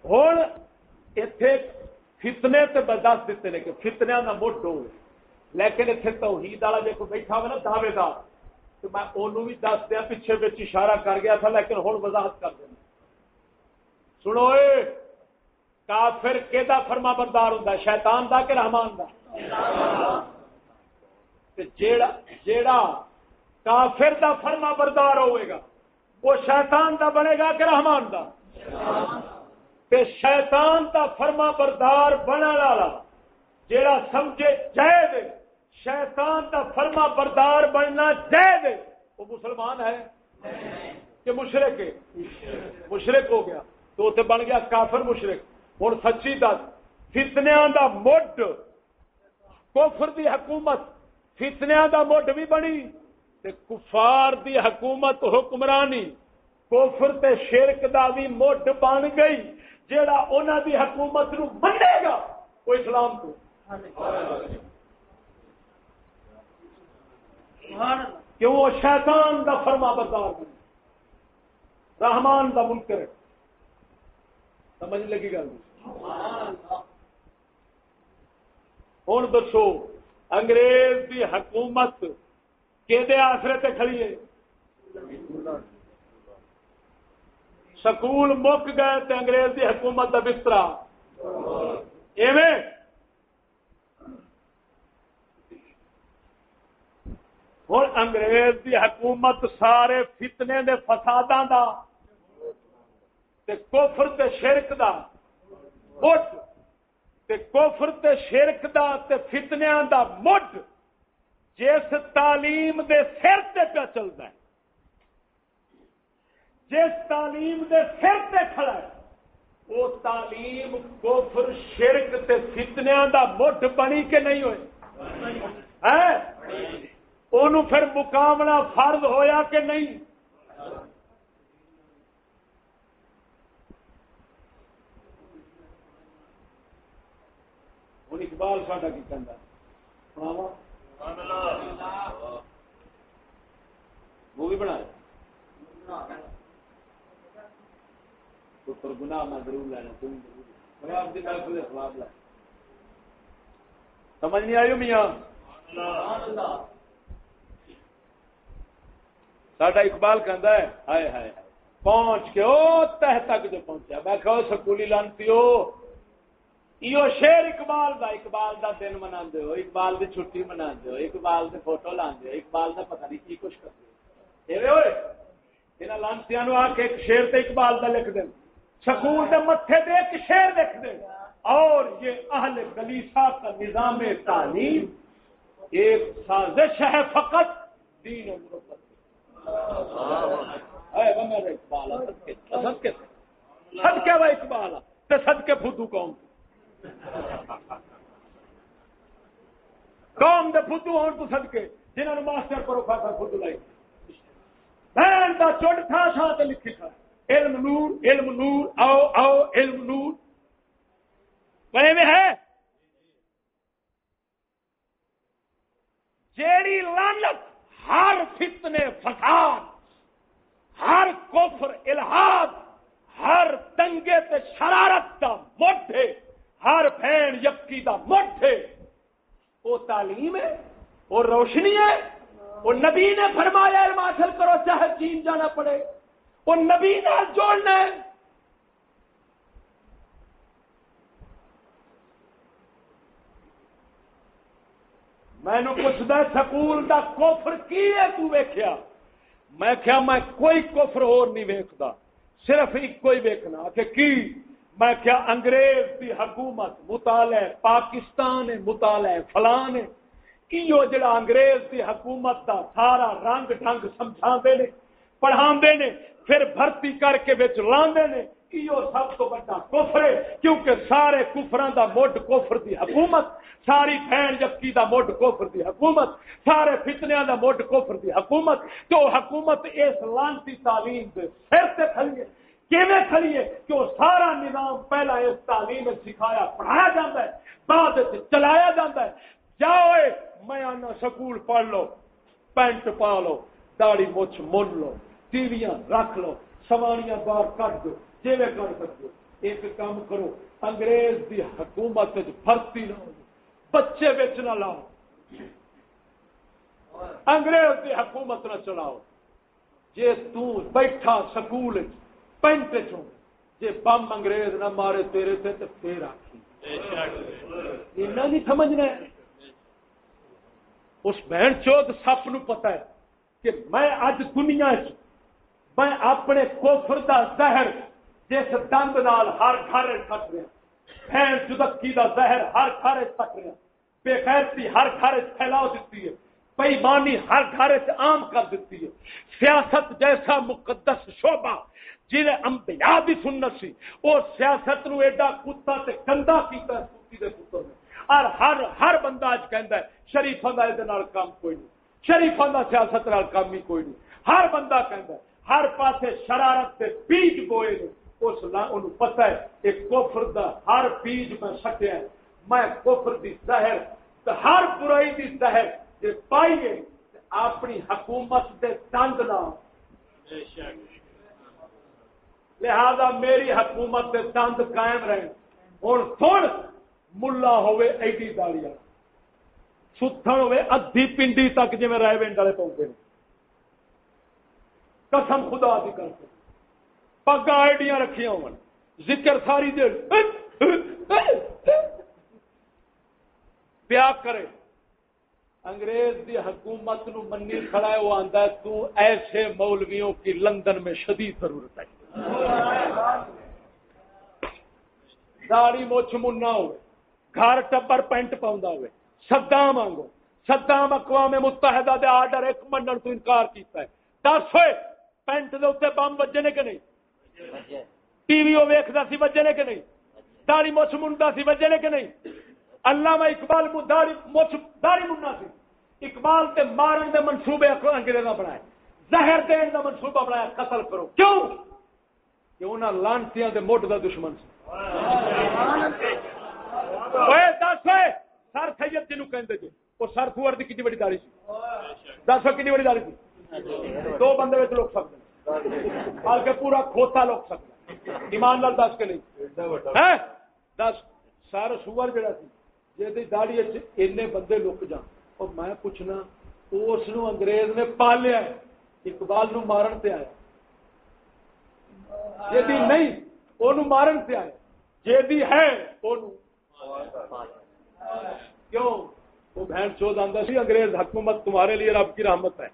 S1: ہوں اتے فتنے تو دس دیتے ہیں کہ فتنیا کا مٹ ہو لیکن اتنے توحید والا جی کوئی بیٹھا ہوا نا دعوے دار تو میں انہوں بھی دس دیا، پیچھے بچ اشارہ کر گیا تھا، لیکن ہوں وضاحت کر دینا سنو اے، کافر کہ فرما بردار ہوں شیطان دا کہ رحمان دا؟ جیڑا جیڑا کافر دا فرما بردار ہوئے گا، وہ شیطان دا بنے گا کہ رحمان دا؟ کہ شیطان دا فرما بردار بنا والا جیڑا سمجھے جائے دے، شیطان دا فرما بردار بننا جائے وہ مسلمان ہے؟ کہ مشرق ہے؟ مشرق ہو گیا۔ تو اتنے بن گیا کافر مشرق ہوں سچی دس فتنیا دا مڈ کوفر دی حکومت فتنیا دا مڈ بھی بنی تے کفار دی حکومت حکمرانی کوفر تے شرک دا بھی مڈ بن گئی۔ جیڑا انہوں دی حکومت نو بنے گا، وہ اسلام کو۔ کیوں وہ شیطان دا فرما بردار بنے۔ رحمان دا منکر سمجھ لگی گل۔ ہوں دسو، انگریز دی حکومت کہ آسرے تے کھڑی ہے؟ سکول مک گئے تے انگریز دی حکومت کا بسترا ایویں ہوں انگریز دی حکومت سارے فتنے دے فساداں دا تے کفر تے شرک دا مٹ تے کفر تے شرک دا تے فتنیاں دا مٹ جس تعلیم دے سر تے پہ چلتا ہے جس تعلیم دے سر تے کھڑا ہے، وہ تعلیم کفر، شرک تے فتنیاں دا مٹ بنی کے نہیں ہوئے؟ انہوں پھر مقابلہ فرض ہویا کہ نہیں؟ ہوں اقبال ساڈا کی کہہ وہ بھی بنا پر گناہ میں ضرور لینا تم آپ لا سمجھ نہیں آئی میاں؟ ساڈا اقبال ہے ہائے ہائے پہنچ کے او تہ تک جو پہنچا میں کہو سکولی لانتی ہو شیر اقبال دا اقبال دا دن منا ہو اقبال دی چھٹی منا ہو اقبال دے فوٹو لاندے ہو اقبال دا پتہ نہیں کی کچھ کرتے ہوئے؟ لانتی آ کے ایک شیر تے اقبال دا لکھ دیں سکول دے متھے دے ایک شیر لکھ دیں اور یہ اہل گلیسا کا نظام تعلیم ایک سازش ہے فقط دین و مربت سد کے وہ اقبال سد کے فدو قوم قوم دے فدو ہون تو سد کے جنہوں نے ماسٹر پروفیسر فدو لائی بہن کا چوٹ تھا تھا لکھی تھا علم نور علم نور، آؤ آؤ، علم نور۔ بنے میں ہے جیڑی لانت ہر فتنے فساد، ہر کفر الہاد، ہر تنگے تے شرارت کا مٹھ ہے، ہر فین یقی کا مٹھ ہے۔ وہ تعلیم ہے، وہ روشنی ہے، وہ نبی نے فرمایا، علم حاصل کرو چاہے چین جانا پڑے۔ وہ نبی نے جوڑنا ہے۔ مینو پوچھتا سکول دا کوفر کی ہے تو ویکھیا؟ میں کیا میں کوئی کوفر اور نہیں ویکھدا، صرف ایک کوئی ویکھنا۔ کہ کی؟ میں کیا انگریز دی حکومت مطالعہ، پاکستان مطالعہ فلان کیو جڑا انگریز دی حکومت دا سارا رنگ ڈنگ سمجھا دے نے۔ پڑھا نے، پھر بھرتی کر کے بچ لاندے نے۔ کیو سب تو بڑا کفر ہے، کیونکہ سارے کفران دا موڈ کفر دی حکومت، ساری بہن جبکی دا موڈ کفر دی حکومت، سارے فتنیاں دا موڈ کفر دی حکومت۔ تو حکومت اس لانتی تعلیم دے سر تے کھڑی ہے کیویں کھڑی ہے کہ وہ سارا نظام پہلا اس تعلیم سکھایا، پڑھایا جاتا ہے، بعد چلایا جاتا ہے۔ جاؤ میں آنا سکول پڑھ لو، پینٹ پا لو داڑی مچھ من لو۔ ٹیویاں رکھ لو، سواریاں باہر کٹ دو جی کر سکتے ایک کام کرو، انگریز دی حکومت بھرتی نہ ہو، بچے بچ نہ لاؤ۔ انگریز دی حکومت نہ چلاؤ۔ جی تیٹھا سکول پینٹ چوں جی بم انگریز نہ مارے تیرے سے تو پھر آخی نہیں سمجھنا اس بہن چوت سپ نو پتا ہے کہ میں اج دنیا چ میں اپنے کوفر دا زہر جس دند نال ہر گھر تک رہا۔ بہن چدکی دا زہر ہر گھر تک رہا۔ بے غیرتی ہر گھر پھیلاؤ دیتی ہے۔ بےمانی ہر گھر عام کر دیتی ہے۔ سیاست جیسا مقدس شعبہ جنہیں امبیا بھی سنت سی، وہ سیاست نو ایڈا کتا تے گندا کیتا ہے کتی دے پتر نے۔ اور ہر ہر بندہ اج کہندا ہے، شریفاں دا اے نال کام کوئی نہیں۔ شریفاں دا سیاست نال کام ہی کوئی نہیں۔ ہر بندہ کہندا ہے ہر پاسے شرارت تے بیج بوئے اس پتہ ہے کہ کفر دا ہر بیج میں سٹیا میں کفر دی زہر ہر برائی دی زہر جے پائیے اپنی حکومت دے تنگ نہ لہذا میری حکومت کے چند قائم رہے ہوں سن ملا ہوئے ایڈی داڑیا ستھن ہوئے ادھی پنڈی تک جی رائے ونڈ والے پہنچے قسم خدا دی کر پگا آئیڈیاں رکھیا ہو ذکر ساری دیر۔ پیا کرے۔ انگریز دی حکومت نو منی کھڑا ہے، وہ آندا ہے، تو ایسے مولویوں کی لندن میں شدید ضرورت ہے۔ داڑی مچھ منا ہو گھر ٹبر پینٹ پاؤں ہوئے۔ سدام آنگو۔ سدام اقوام متحدہ دے آرڈر ایک منن تو انکار کیتا ہے۔ دس ہوئے پینٹ دے اتنے بم بجے نے کہ نہیں؟ ٹی وی وہ ویکھدا سی بجے نے کہ نہیں؟ داڑی مچھ منڈا سی بجے نے کہ نہیں؟ علامہ اقبال مچھ داڑی منڈا سی۔ اقبال تے مارن دے منصوبے انگریزاں بنائے۔ زہر دین دا منصوبہ بنایا قتل کرو۔ کیوں؟ کہ انہاں لانتیاں دے موٹ دا دشمن سی۔ سر سید جنو کہندے جی وہ سر فور دی کتنی بڑی داڑھی سی؟ دس کتنی بڑی داڑھی سی؟ دو بندے لوگ سکتے بلکہ پورا کھوتا لوگ سکتے ایمان لال دس کے نہیں۔ دس۔ سر سور جڑا سی جی داڑی اینے بندے لک جان۔ اور میں پوچھنا اس انگریز نے پالیا اقبال نو مارن تے آیا۔ جی نہیں وہ مارن سے آئے جی ہے کیوں؟ وہ بہن چوز آندہ سی انگریز حکومت تمہارے لیے رب کی رحمت ہے۔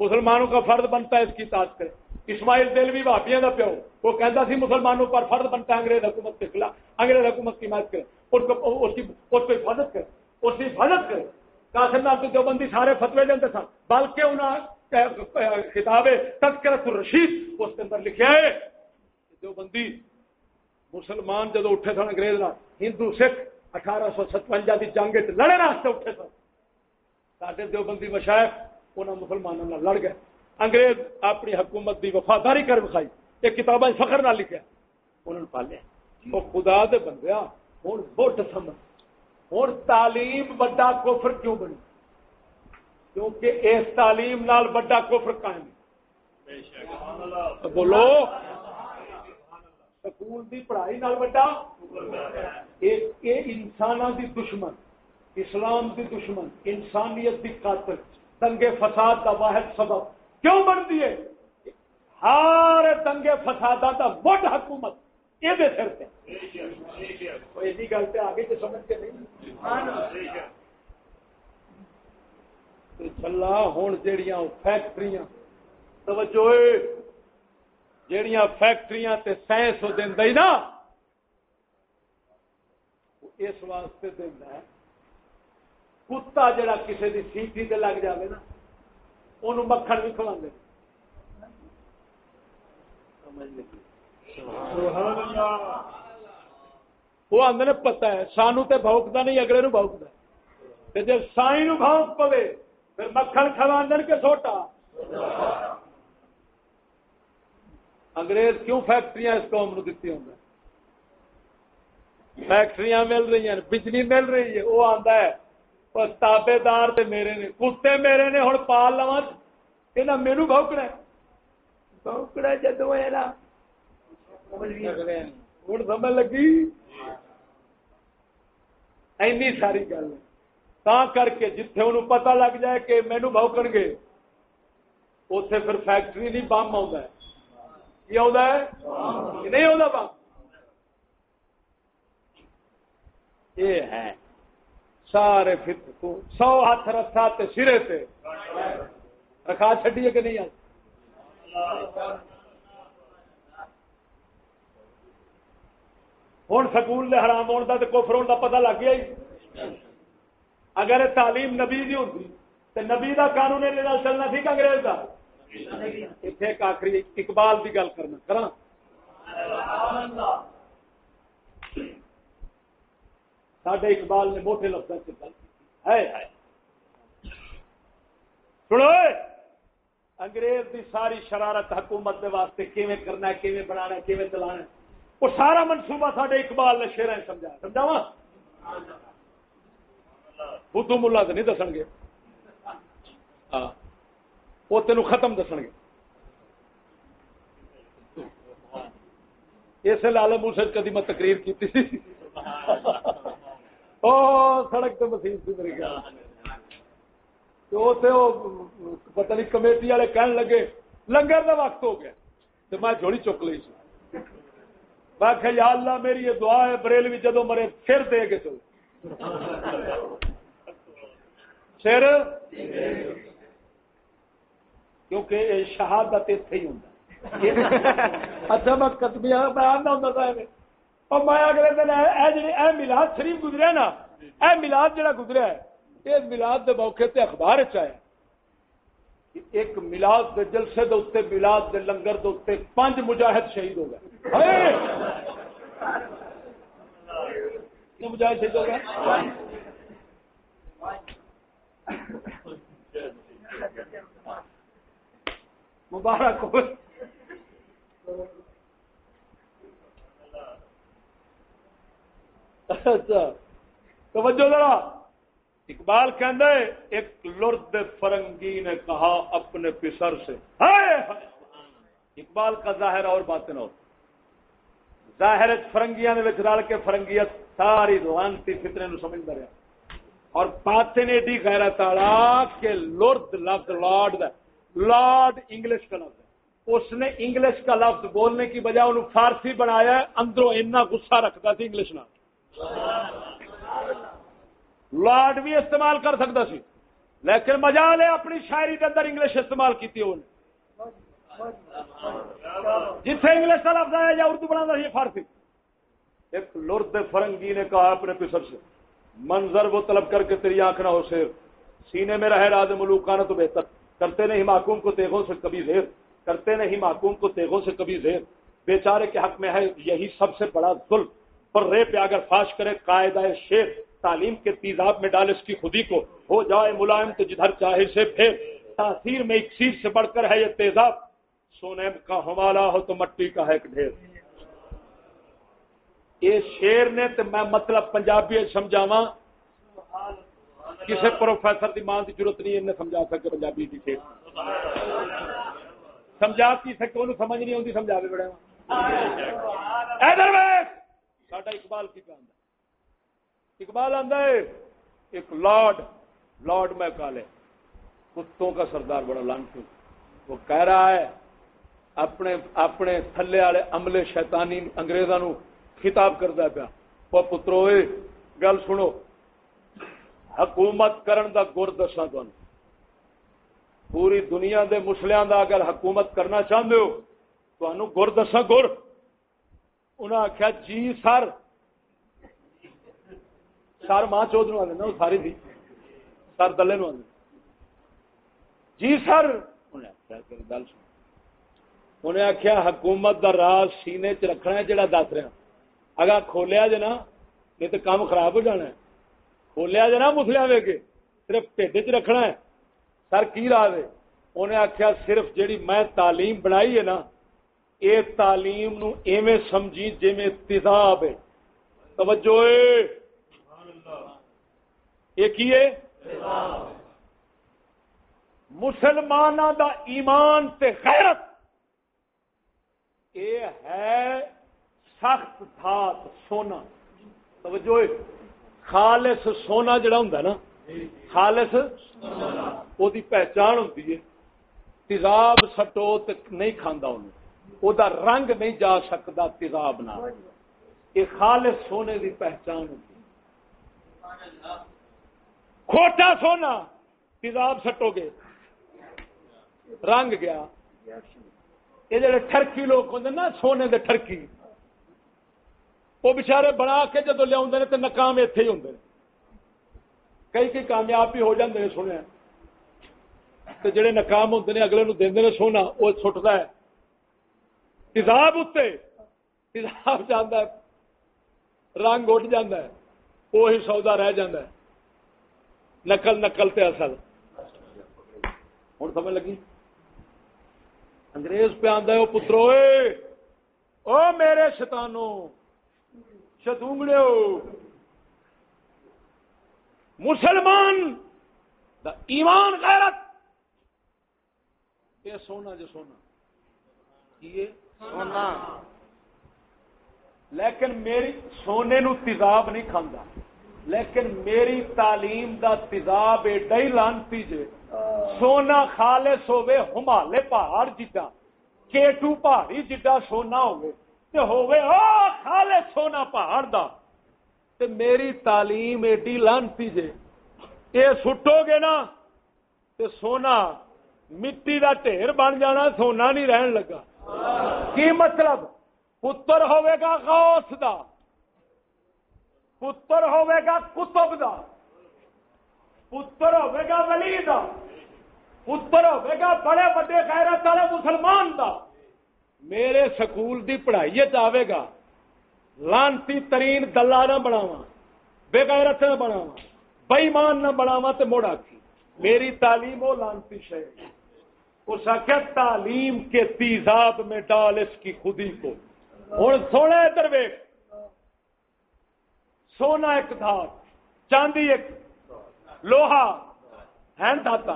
S1: مسلمانوں کا فرد بنتا ہے، اس کی تاج کرے۔ اسماعیل دل بھی بھاپیاں کا پیو، وہ کہتا سی مسلمانوں پر فرد بنتا ہے، انگریز حکومت کے خلاف، انگریز حکومت کی حمایت کرے۔ اس کو حفاظت کرے۔ اس کی حفاظت کرے۔ قاسم نام جو بندی سارے فتوے دے سن، بلکہ انہیں خطاب تذکرت الرشید، اس کے اندر لکھا ہے جو بندی مسلمان جدو اٹھے سن انگریز ہندو، سکھ، اٹھارہ سو ستوجا کی جنگ لڑے راستے اٹھے سن۔ سارے دو بندی انہوں مسلمانوں لڑ گئے۔ انگریز اپنی حکومت کی وفاداری کر بکھائی یہ کتابیں فخر نہ لکھا انہوں نے پالیا وہ خدا دے بندیا ہوں ووٹ سمجھ۔ ہوں تعلیم بڑا کوفر کیوں بنی؟ کیونکہ اس تعلیم نال بڑا کوفر قائم بولو، سکول دی پڑھائی نال بڑا یہ انسان دی دشمن، اسلام دی دشمن، انسانیت دی قاتل۔ دنگے فساد کا واحد سبب کیوں بنتی ہے ہر دنگے فساد کا وڈ حکومت یہ دے سر پہ۔ گل سے آگے تو سمجھ کے نہیں؟ چلا ہوں جہیا فیکٹری توجہ جہیا فیکٹری سائنس وہ دے اس واسطے دینا ہے کتا جڑا کسی کی سیٹی تے لگ جائے نا ان مکھن بھی کھوا وہ آدھے پتا ہے، سانو تے بوکتا نہیں، اگلے نو بوکتا جی سائی نو بوک پوے، پھر مکھن کھوا کے سوٹا۔ انگریز کیوں فیکٹریاں اس قوم نو دیتی ہوں فیکٹریاں مل رہی ہیں، بجلی مل رہی ہے، وہ آتا ہے۔ تابے دار تے میرے نے کتے میرے نے ہوں پال لوا یہ میرے بہکنا بہکنا جدو ہے نا ہوں سمجھ لگی این ساری گل تا کر کے جتھے انہوں پتہ لگ جائے کہ مینو بہکن گے اتے پھر فیکٹری نہیں بم آ نہیں آ بم یہ ہے سارے سو ہاتھ رکھا سرے سے رکھا چڈیے کہ نہیں ہوں سکول نے حرام ہونے کا تو کوفر ہونے کا پتا لگ گیا ہی۔ اگر تعلیم نبی کی ہوتی تو نبی کا قانون چلنا سی انگریز کا اتنے آخری اقبال کی گل کرنا کرا سڈے اقبال نے موٹے لفظ سے گل ہے سنو انگریز دی ساری شرارت حکومت دے واسطے کیویں کرنا ہے، کیویں بنانا ہے، کیویں چلانا ہے؟ وہ سارا منصوبہ سڈے اقبال نے شیر سمجھا۔ سمجھاوا بدھو ملا تو نہیں دس گے۔ ہاں۔ وہ تین ختم دس گے۔ اس لال موسے کدی میں تقریر کی سڑک تو مسیح پتہ نہیں کمیٹی والے کہن لگے لنگر کا وقت ہو گیا۔ تو میں جوڑی چک لی سی۔ میں یا اللہ میری یہ دعا ہے بریل بھی جدو مرے پھر دے کے چلو سر؟ کیونکہ شہادت اتنے ہی ہوں اچھا میں کتبیا میں آنا ہوں اور میں اگلے دن اے جی، ملاد شریف گزریا نا، اے ملاد جڑا گزریا ہے یہ ملاد دے موقع تے اخبار چیا ایک ملاد دے جلسے دے اتنے ملاد دے لنگر دے اتنے پانچ مجاہد شہید ہو گئے۔ مجاہد شہید ہو گئے؟ مبارک ہو۔ اچھا۔ توجہ ذرا۔ اقبال کہندے ایک لرد فرنگی نے کہا اپنے پسر سے اقبال کا ظاہر اور باتیں اور۔ ظاہر فرنگیاں رل کے فرنگیت ساری روحانتی فتنے نو سمجھ رہا اور باتیں نے ایڈی غیرت والا کہ لرد لفظ لارڈ لارڈ انگلش کا لفظ اس نے انگلش کا لفظ بولنے کی بجائے انہوں فارسی بنایا اندروں اتنا غصہ رکھتا تھی انگلش نہ لارڈ بھی استعمال کر سکتا سی۔ لیکن مزہ لے اپنی شاعری کے اندر انگلش استعمال کی جتنے انگلش کا لفظ آیا یا اردو بنا سی فارسی ایک لرد فرنگی نے کہا اپنے پسر سے، منظر وہ طلب کر کے تیری آنکھ نہ ہو سیر۔ سینے میں رہے راز ملوک تو بہتر۔ کرتے نہیں معقوم کو تیغوں سے کبھی زیر۔ کرتے نہیں معقوم کو تیغوں سے کبھی زیر۔ بیچارے کے حق میں ہے، یہی سب سے بڑا ظلم۔ پر رے پہ اگر فاش کرے قاعدہ شیر تعلیم کے تیزاب میں ڈال اس کی خودی کو۔ ہو جائے ملائم تو جدھر چاہے سے پھر تاثیر میں ایک چیز سے بڑھ کر ہے یہ تیزاب۔ سونے کا حوالہ ہو تو مٹی کا ہے ایک ڈھیر۔ یہ شیر نے تو میں مطلب پنجابی سمجھاوا کسی پروفیسر کی ماں کی ضرورت نہیں انہیں سمجھا سکے پنجابی کی شیر۔ سمجھا کی سکے انہوں سمجھ نہیں آتی سمجھا بھی بڑے ساڈا اقبال کی کہا اقبال آدھا ہے، ایک لارڈ لارڈ میں کالے، کتوں کا سردار بڑا لانٹو وہ کہہ رہا ہے، اپنے اپنے تھلے والے عملے شیطانی انگریزوں نو خطاب کرتا پیا۔ وہ پترو اے، گل سنو، حکومت کرن دا گر دسا تمہیں پوری دنیا دے مسلیاں دا اگر حکومت کرنا چاہتے ہو تو گر دسا گر۔ انہیں آخیا جی سر۔ سر ماں چودھ نو آدھے نا ساری تھی۔ سر دلے نو آدھے جی سر۔ انہیں آخیا گل سن۔ انہیں آخیا حکومت دا راز سینے چ رکھنا ہے جڑا دس رہا۔ اگر کھولیا جے نا یہ تو کام خراب ہو جانا ہے۔ کھولیا جے نا مسلیا وے کے صرف ٹھڈ چ رکھنا ہے۔ سر کی راز ہے؟ انہیں آخیا صرف جیڑی میں تعلیم بنائی ہے نا یہ تعلیم نو ایویں سمجھی جی میں تیزاب ہے توجہ یہ کی ہے مسلمان دا ایمان تے غیرت یہ ہے سخت دھات سونا توجہ خالص سونا جڑا ہوں نا خالص وہ پہچان ہوتی ہے تیزاب سٹو تو نہیں کھانا انہیں وہ رنگ نہیں جا سکتا تیزاب نہ یہ خالص سونے کی پہچان ہوتی کھوٹا سونا تیزاب سٹو گے رنگ گیا یہ جڑے ٹرکی لوگ ہوں نا سونے دے ٹرکی وہ بچارے بنا کے جدو لیا تو ناکام اتے ہی ہوں کئی کئی کامیاب بھی ہو جاتے ہیں سنیا تو جڑے ناکام ہوتے ہیں اگلے نو دے سونا وہ سٹتا ہے تیزاب اتنے تیزاب جانا رنگ اٹھ جانا ہے۔ وہی سودا رہ جانا ہے۔ نقل نقل تے اصل۔ ہوں سمجھ لگی؟ انگریز پہ آدھا وہ پترو او میرے شتانو شتونگڑے مسلمان دا ایمان غیرت۔ یہ سونا جو سونا۔ یہ سونا۔ لیکن میری سونے نو تیزاب نہیں کھانا لیکن میری تعلیم دا تیزاب ایڈا ہی لانتی جے۔ سونا خالص ہوے ہمالے پہاڑ جڈا کیٹو پہاڑی جڈا سونا ہوے تے ہوے او خالص سونا پہاڑ دا۔ تے میری تعلیم ایڈی لانتی جے۔ اے سٹو گے نا۔ تے سونا مٹی دا ڈھیر بن جانا، سونا نہیں رہن لگا۔ کی مطلب؟ پتر ہوے گا غوث دا۔ پتر ہوے گا کتب دا۔ پتر ہوے گا ولی دا۔ پتر ہوے گا بڑے بڑے غیرت والے مسلمان دا۔ میرے سکول دی پڑھائی آئے گا۔ لانتی ترین دلہ نہ بناوا بے غیرت نہ بناوا بےمان نہ بناوا تو موڑا کی میری تعلیم وہ لانتی شہر اس آخر تعلیم کے تیزاب میں ڈال اس کی خودی کو۔ ہوں سونا ادھر ویک سونا ایک دھات چاندی ایک۔ لوہا ہینڈ دھاتا۔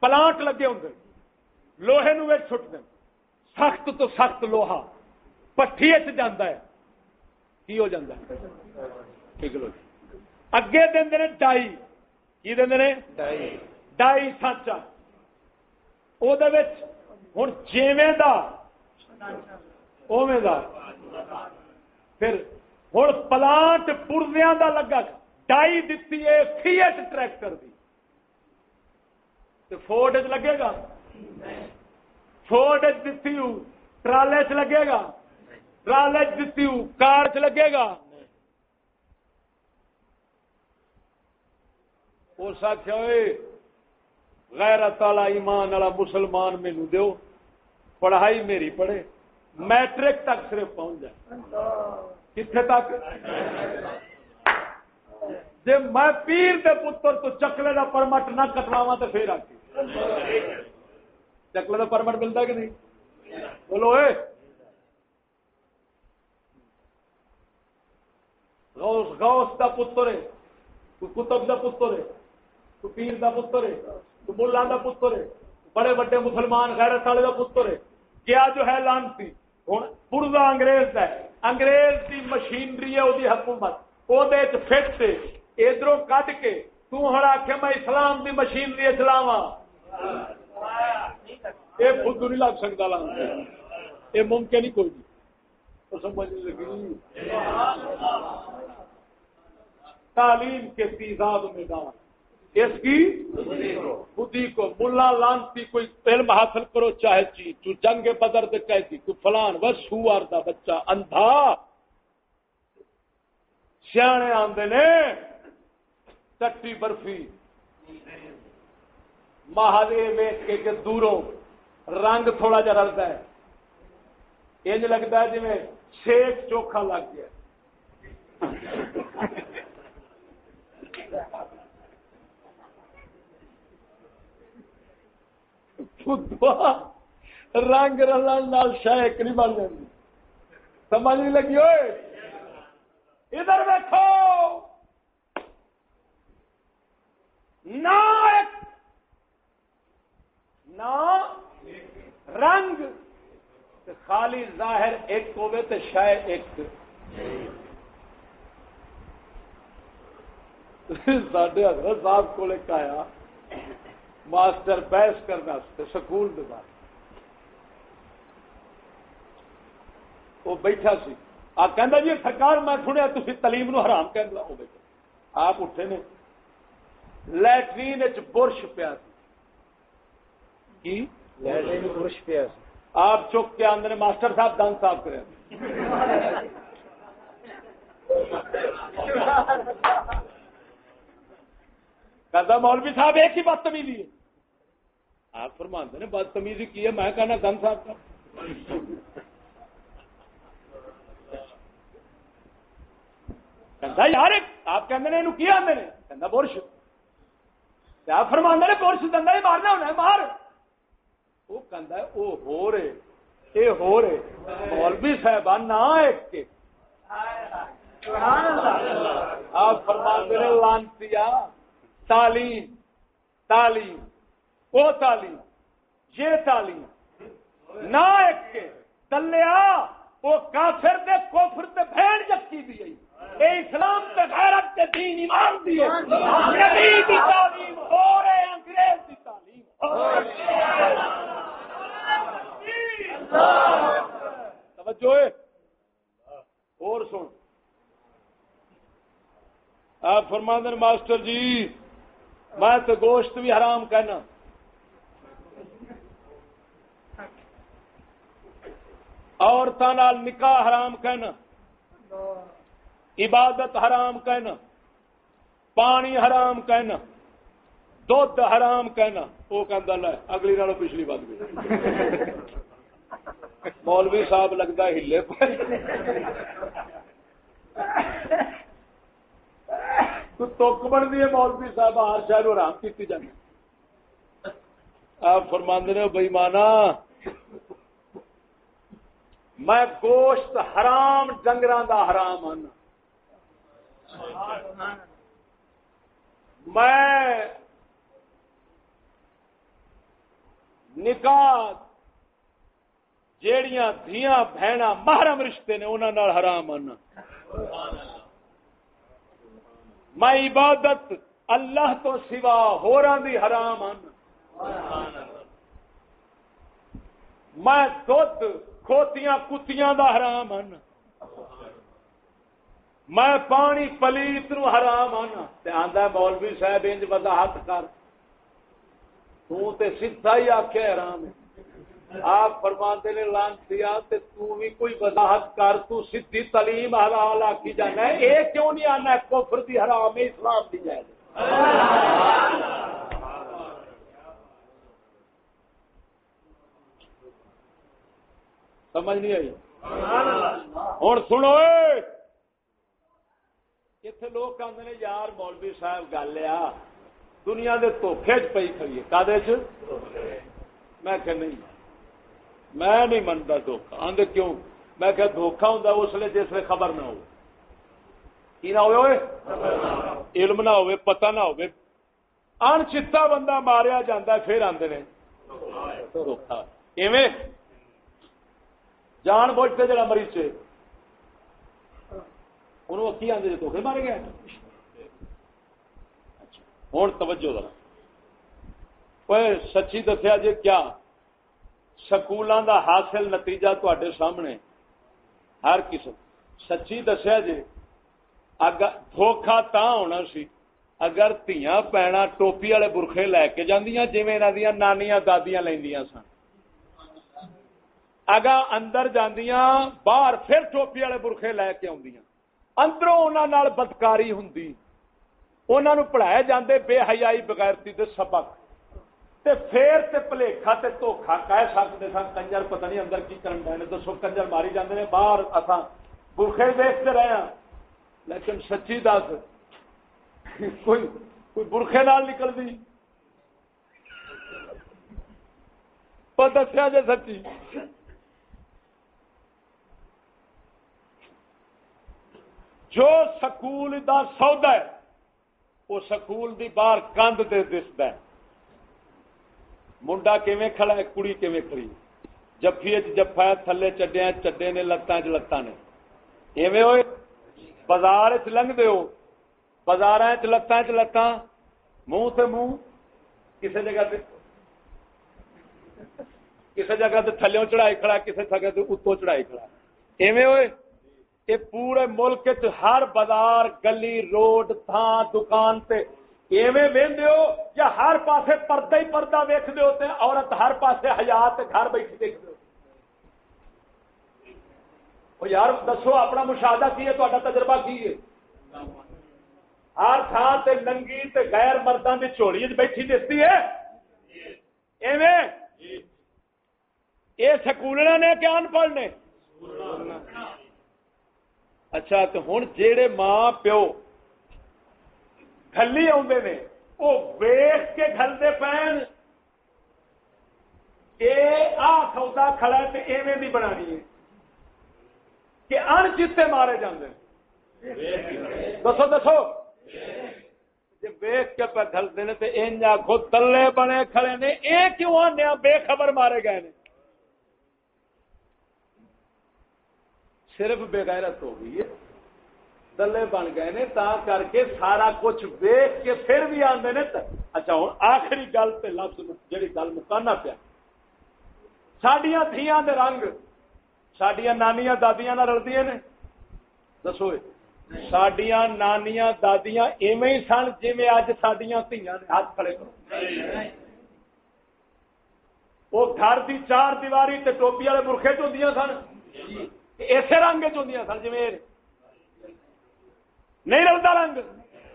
S1: پلانٹ لگے ہوں لوہے نو چھٹ دیں سخت تو سخت لوہا۔ پٹھی جانا ہے۔ کی ہو جاتا ہے؟ اگے دے ڈائی۔ کی دے ڈائی سانچا۔ وہ ہوں جیویں دا اوے دا پھر ہوں پلانٹ پورزیا کا لگا ڈائی دتی ہے فیٹ ٹریکٹر کی فورڈ چ لگے گا فورڈ دتی ہوں ٹرالے چ لگے گا ٹرالے دتی کار چ لگے گا اس آخیا غیرت والا ایمان والا مسلمان مینو دو پڑھائی میری پڑھے، میٹرک تک صرف پہنچ جائے۔ کتنے تک؟ جی میں پیر دے پتر تو چکلے دا پرمٹ نہ کٹواوا تو پھر آ چکلے دا پرمٹ ملتا کہ نہیں؟ بولو اے۔ غوث غوث دا پتر ہے تو کتب دا پتر ہے تو پیر دا پتر ہے تو ملا دا پتر ہے، بڑے بڑے مسلمان غیرت والے دا پتر ہے۔ کیا جو ہے لانتی ہوں پورزا انگریز ہے۔ انگریز کی مشینری ہے وہ حکومت۔ وہ فٹ ادھر کٹ کے توں آخ میں اسلام کی مشینری چلاوا یہ خود نہیں لگ سکتا یہ ممکن ہی کوئی نہیں۔ سمجھ لگی۔ تعلیم کے تیزاب میدان۔ اس کی خودی کو ملا لانتی کوئی علم حاصل کرو، چاہے چیز۔ تو جنگ بدر دے کہتی تو فلان بس سوار دا بچہ اندھا۔ سیانے آندے نے چٹی برفی۔ مہادے ویچ کے دوروں رنگ تھوڑا جا رلتا ہے۔ انج لگتا ہے جی میں شیک چوکھا لگ گیا۔ رنگ رلن شیک نہیں بن جاتی سمجھ نہیں لگی ہوئے؟ ادھر دیکھو نہ رنگ۔ خالی ظاہر ایک ہوے تو شاید ایک۔ سڈے حضرت صاحب کو آیا۔ ماسٹر بحث کرنا سکول بعد۔ وہ بیٹھا سی۔ آ کہ جی سرکار، میں سنیا تھی تلیم نو حرام کہ آپ اٹھے نے۔ لٹرین برش پیا برش پیا آپ چک کے آدھے ماسٹر صاحب دن صاف کرے۔ کہتا مولوی صاحب ایک ہی بدتمیزی ہے آپ فرماندے نے بدتمیزی کی ہے میں کہنا دن صاحب کا یار آپ کہ کیا آدھے کہ برش آپ فرما نے برش دندا ہی مارنا ہونا ہے وہ ہو ہو مولوی ایک کے آپ تعلیم تعلیم، وہ تعلیم، یہ تعلیم۔ نہ ایک کے تلیا وہ کافر دے کوفر دے بھیڑ جکی دی گئی اے اسلام تے غیرت تے دین ایمان دی ہے نبی دی تعلیم ہو رہے انگریز دی تعلیم۔ توجہ ہے۔ اور سن۔ آپ فرماندن ماسٹر جی میں تو گوشت بھی حرام کہنا۔ عورتوں نکاح حرام کہنا۔ عبادت حرام کہنا۔ پانی حرام کہنا۔ دھد حرام کہنا۔ وہ کہ اگلی نالوں پچھلی بات بھی۔ مولوی صاحب لگتا ہلے۔ تو تک بنتی ہے، مولوی صاحب، ہر شہر آرام کی جاتی آپ فرماندے بئی مانا، میں گوشت حرام ڈنگر دا حرام آنا میں نکاح جیڑیاں دیا بہن محرم رشتے نے انہوں حرام آنا میں عبادت اللہ تو سوا ہو دی حرام آنا میں دھد کھوتیاں کتیاں دا حرام آنا میں پانی پلیت نو حرام آنا آدھا مولوی صاحب، انج وضاحت کر۔ تے سیدھا ہی آخیا حرام ہے۔ آپ فرماتے نے لانتی تے تو بھی کوئی وضاحت کر، تو سیدھی تعلیم حلال آکی جانا ہے۔ اے کیوں نہیں آنا ہے؟ کفر دی حرام ہے، اسلام دی جائے سمجھ نہیں آئی؟ ہوں، سنو اتنے لوگ آتے ہیں یار مولوی صاحب گل آ، دنیا کے دھوکھے چ پی کھڑی کدے چ؟ میں کہ نہیں۔ میں نہیں منتا دھوکھا آدھے کیوں؟ میں کہ دھوکھا ہوں اس لیے جس لیے خبر نہ ہو۔ کی نہ ہوئے علم نہ ہوئے، پتہ نہ ہوئے۔ ان چتا بندہ ماریا جا پھر آدھے نے دھوکھا ایویں؟ جان بوجھتے جڑا مریض سے انہوں اکی آدھے جی دھوکھے مارے گئے؟ اچھا، ہوں توجہ ذرا۔ سچی دسیا جی کیا؟ سکولوں دا حاصل نتیجہ تے سامنے ہر قسم سچی دسیا جی اگر دھوکھا تا ہونا سی اگر تیاں پینا ٹوپی والے برخے لے کے جاندیاں جی دیا نانیاں دادیاں لیندیاں سن اگا اندر جاندیاں باہر پھر ٹوپی والے برخے لے کے آدیاں اندروں انہوں بدکاری ہوں انہوں پڑھائے جاندے بے حیائی بغیرتی دے سبق تے پھر تے پلیکھا تے دھوکھا کہہ سکتے سن، کنجر پتہ نہیں اندر کی کرن دے دسو کنجر ماری جاندے نے، باہر اساں برخے دیکھتے رہے ہیں لیکن سچی دس، کوئی کوئی برخے نال نکل دی؟ دسیا جی سچی۔ جو سکول دا سودا ہے، وہ سکول دی باہر کندھ دے دستا ہے۔ منڈا کیویں کھڑا ہے کڑی کیویں کھڑی جفی جفا تھلے چڈیا چڈے نے لتاں چ لتاں نے ایویں ہوئے بازار چ لنگ دے بازار چ لتاں چ لتاں منہ سے منہ کسی جگہ تے کسی جگہ تے تھلے چڑھائی کھڑا کسی جگہ تے اتوں چڑھائی کھڑا ایویں ہوئے یہ پورے ملک چ ہر بازار گلی روڈ تھان دکان تے ایویں وہدے ہو یا ہر پاسے پردہ ہی پردہ ویک دے ہوتے عورت ہر پاسے حیات گھر بیٹھی دیکھ دے یار دسو اپنا مشاہدہ کی ہے تو تجربہ کی ہے؟ ہر تھان تے ننگی تے غیر مردوں کی چوڑی بیٹھی دستی ہے؟ ایویں؟ یہ سکولنا نے کیا ان پڑھ نے؟ اچھا تو ہوں جہے ماں پیو کلی آدھے نے۔ وہ ویخ کے گلتے پہن۔ آ سودا کھڑا تو ایویں بھی بنا ہے۔ کہ ان چیتے مارے جاندے دسو دسو۔ جی ویخ کے پہ گلتے ہیں تو ان آخو تلے بنے کھڑے نے۔ یہ کیوں آنے بے خبر مارے گئے نے۔ صرف بےغیرت ہو گئی ہے۔ دلے بن گئے نے، تا کر کے سارا کچھ ویک کے پھر بھی آتے نے اچھا ہوں آخری گل پہ لفظ جی گل مکانا پیا۔ سڈیا دیا رنگ سڈیا نانیاں دادیاں رلدی نے۔ دسو سڈیا نانیاں دادیاں ایویں ہی سن جی اج سڈیا دیا نے۔ ہاتھ کھڑے کرو۔ وہ گھر کی چار دیواری تے ٹوپی والے برخے چ سن۔ اسی رنگ چ سن جی نہیں رلتا رنگ۔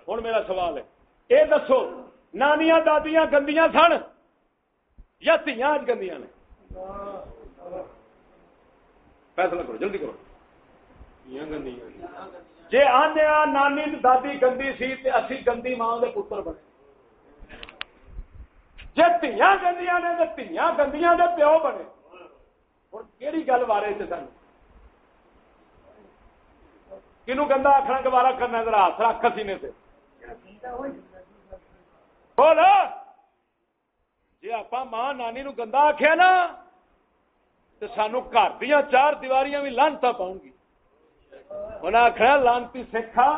S1: ہوں میرا سوال ہے۔ یہ دسو نانیاں دادیاں گندیاں سن یا تیاں گندیاں نے؟ فیصلہ کرو جلدی کرو۔ جی۔ آنے نانی دادی گندی سی تے اسی گندی ماں دے پتر بنے۔ جی تیاں گندیاں نے تو تیاں گندیاں دے پیو بنے۔ ہوں کہڑی گل بارے سن؟ کنو گندا آخنا گوارا کرنا ذرا ہاتھ رکھ سینے سے بول جی آپ ماں نانی نو گندا آخیا نا تو سانو گھر دیا چار دیواریاں بھی لانتا پاؤں گی انہیں آخر لانتی سکھا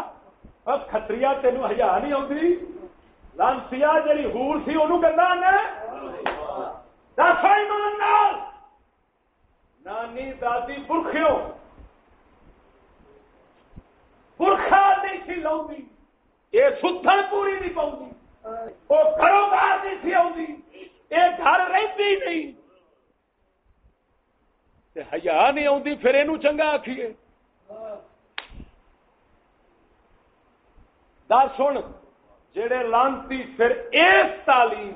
S1: کتری تین ہزار نہیں آتی لانسی جی ہور سی وہ گندا دس نانی دادی برخیوں برخا نہیں سی لاؤں یہ ستھن پوری نہیں پاؤں وہ گھروں باہر نہیں سی آؤں یہ گھر رہتی نہیں ہیا نہیں آتی پھر یہ چنگا آخیے دس سن جڑے لانتی پھر اس تعلیم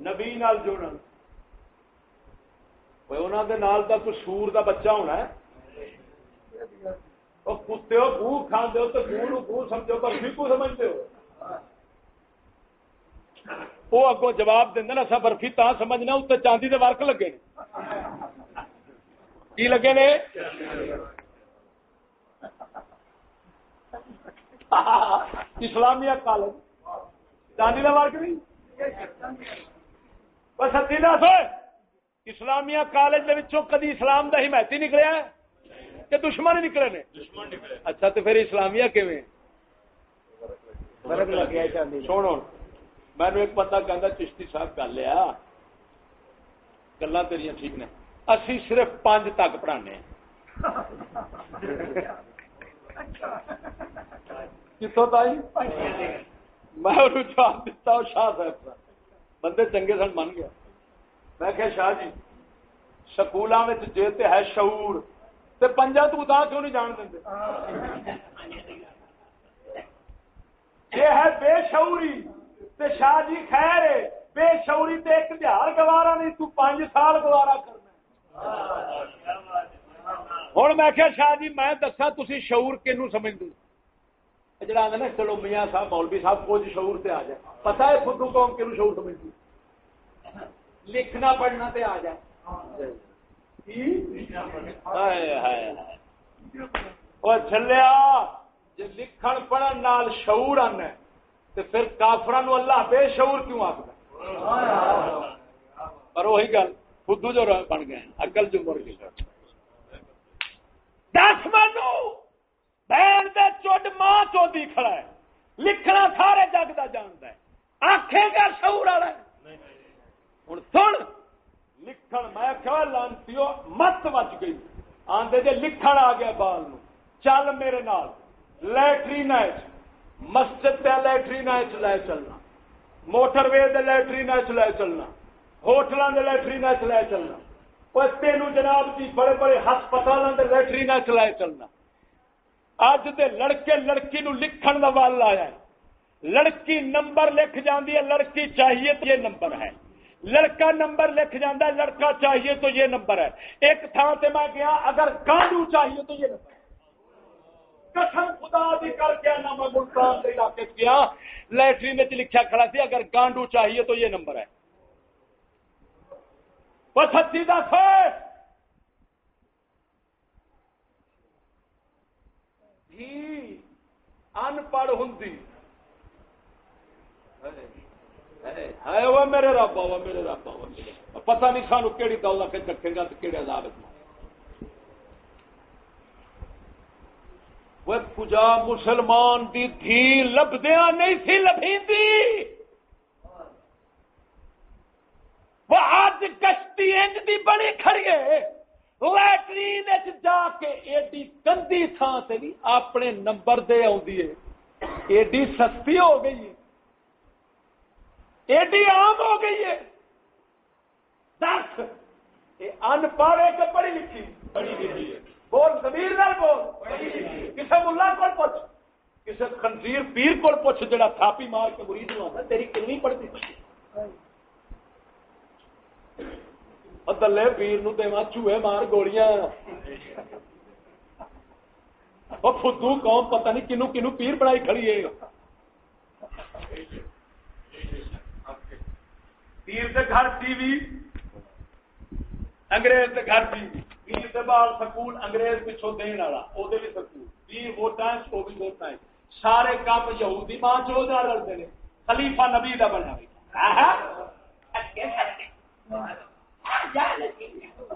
S1: نبی نال جوڑن انہوں دے نال دا کوئی سور دا بچہ ہونا ہے کتے ہو گو کھانے ہو تو گو نو گو سمجھو پر کو سمجھتے ہو وہ اگو جواب دیں نا سا برفی تا سمجھنا اتنے چاندی دے ورک لگے کی لگے نے اسلامیہ کالج چاندی کا ورک نہیں بس سچی دس اسلامیہ کالج کے کدی اسلام کا حمایتی نکلیا ہے کہ دشمن ہی نکلے نے؟ اچھا تو پھر اسلامیہ کیویں؟ سنو مینو ایک بندہ کہہ چشتی صاحب کر لیا۔ گلا تیریا ٹھیک نے۔ اسی صرف پانچ تک پڑھانے کتوں تھی میں جواب دیتا ہوں شاہ صاحب بندے چنگے سن من گیا۔ میں کہ شاہ جی سکولوں میں ہے شعور۔ تے پنجا تو ادا کیوں نہیں جان دیں یہ ہے بے شعوری، تے شاہ جی خیر ہے، بے شعوری تے ایک تہار گوارا نہیں، تو پانچ سال گوارا کرنا ہوں میں کیا شاہ جی میں دسا تھی شعور کنو سمجھ دوں جڑا آدھا نا، چلو میاں صاحب، مولوی صاحب کچھ شعور سے آ جائے۔ پتا ہے خود قوم کنو شعور سمجھ لکھنا، پڑھنا تے آ جائے۔ چلیا جی لکھن پڑھن نال شعور آنا تو پھر کافران اللہ بے شعور کیوں آخر پر وہی گل خدو جو بن گئے اکل جو مر گئی۔ دس منو، بہن دے چوٹ ماں چودی کھڑا ہے، لکھنا سارے جگ کا جانتا ہے۔ آخے گا شعور والا ہوں سن لکھن میں کیا لانتی مت مچ گئی آدھے جی لکھن آ گیا بال نو چل میرے نال لٹرین مسجد پہ لٹرین لے چلنا موٹر وے لٹرین لے چلنا ہوٹلوں کے لٹرین لے چلنا تین جناب جی بڑے بڑے ہسپتالوں کے لٹرین لے چلنا اج دے لڑکے لڑکی نو لکھن کا ول آیا لڑکی نمبر لکھ جاندی ہے لڑکی چاہیے تو یہ نمبر ہے لڑکا نمبر لکھ جانا ہے، لڑکا چاہیے تو یہ نمبر ہے۔ ایک تھان سے میں گیا، اگر گانڈو چاہیے تو یہ نمبر قسم خدا کر کے نہ میں ملتان کے علاقے لیٹرین میں لکھا کھڑا تھی اگر گانڈو چاہیے تو یہ نمبر ہے۔ وہ سچی دس ان پڑھ ہوں ہے وہ میرے رب وہ میرے رب پتہ نہیں سانو کہڑی دولت کے رکھے گا تو کہڑے عذاب وہ پوجا مسلمان دی تھی لبدیا نہیں تھی لبھی وہ آج کشتی انج دی بڑی کھڑی ہے۔ لٹرین جا کے ایڈی گندی تھان سے بھی اپنے نمبر دے آئی ہے۔ ایڈی سستی ہو گئی ہے۔ ایڈی عام ہو گئی ہے۔ دس۔ ان پڑھ کے پڑھی لکھی۔ پڑھی لکھی بول زمیر نہ بول۔ کسی ملا کو پوچھ۔ کسی خنزیر پیر کو پوچھ جڑا تھاپی مار کے مرید نو آتا تیری کنی پڑھتی دلے پیر نو دیوا چوہے مار گولیاں۔ فدو قوم پتہ نہیں کنو کنو پیر بنائی کھڑی ہے۔ پیر دے گھر ٹی وی، انگریز دے گھر ٹی وی، پیر دے بال سکول انگریز پچھو دین والا او دے بھی سکول۔ پیر ووٹاں او بھی ووٹاں سارے کام یہودی ماں چو جا رلتے ہیں خلیفہ نبی دا بنا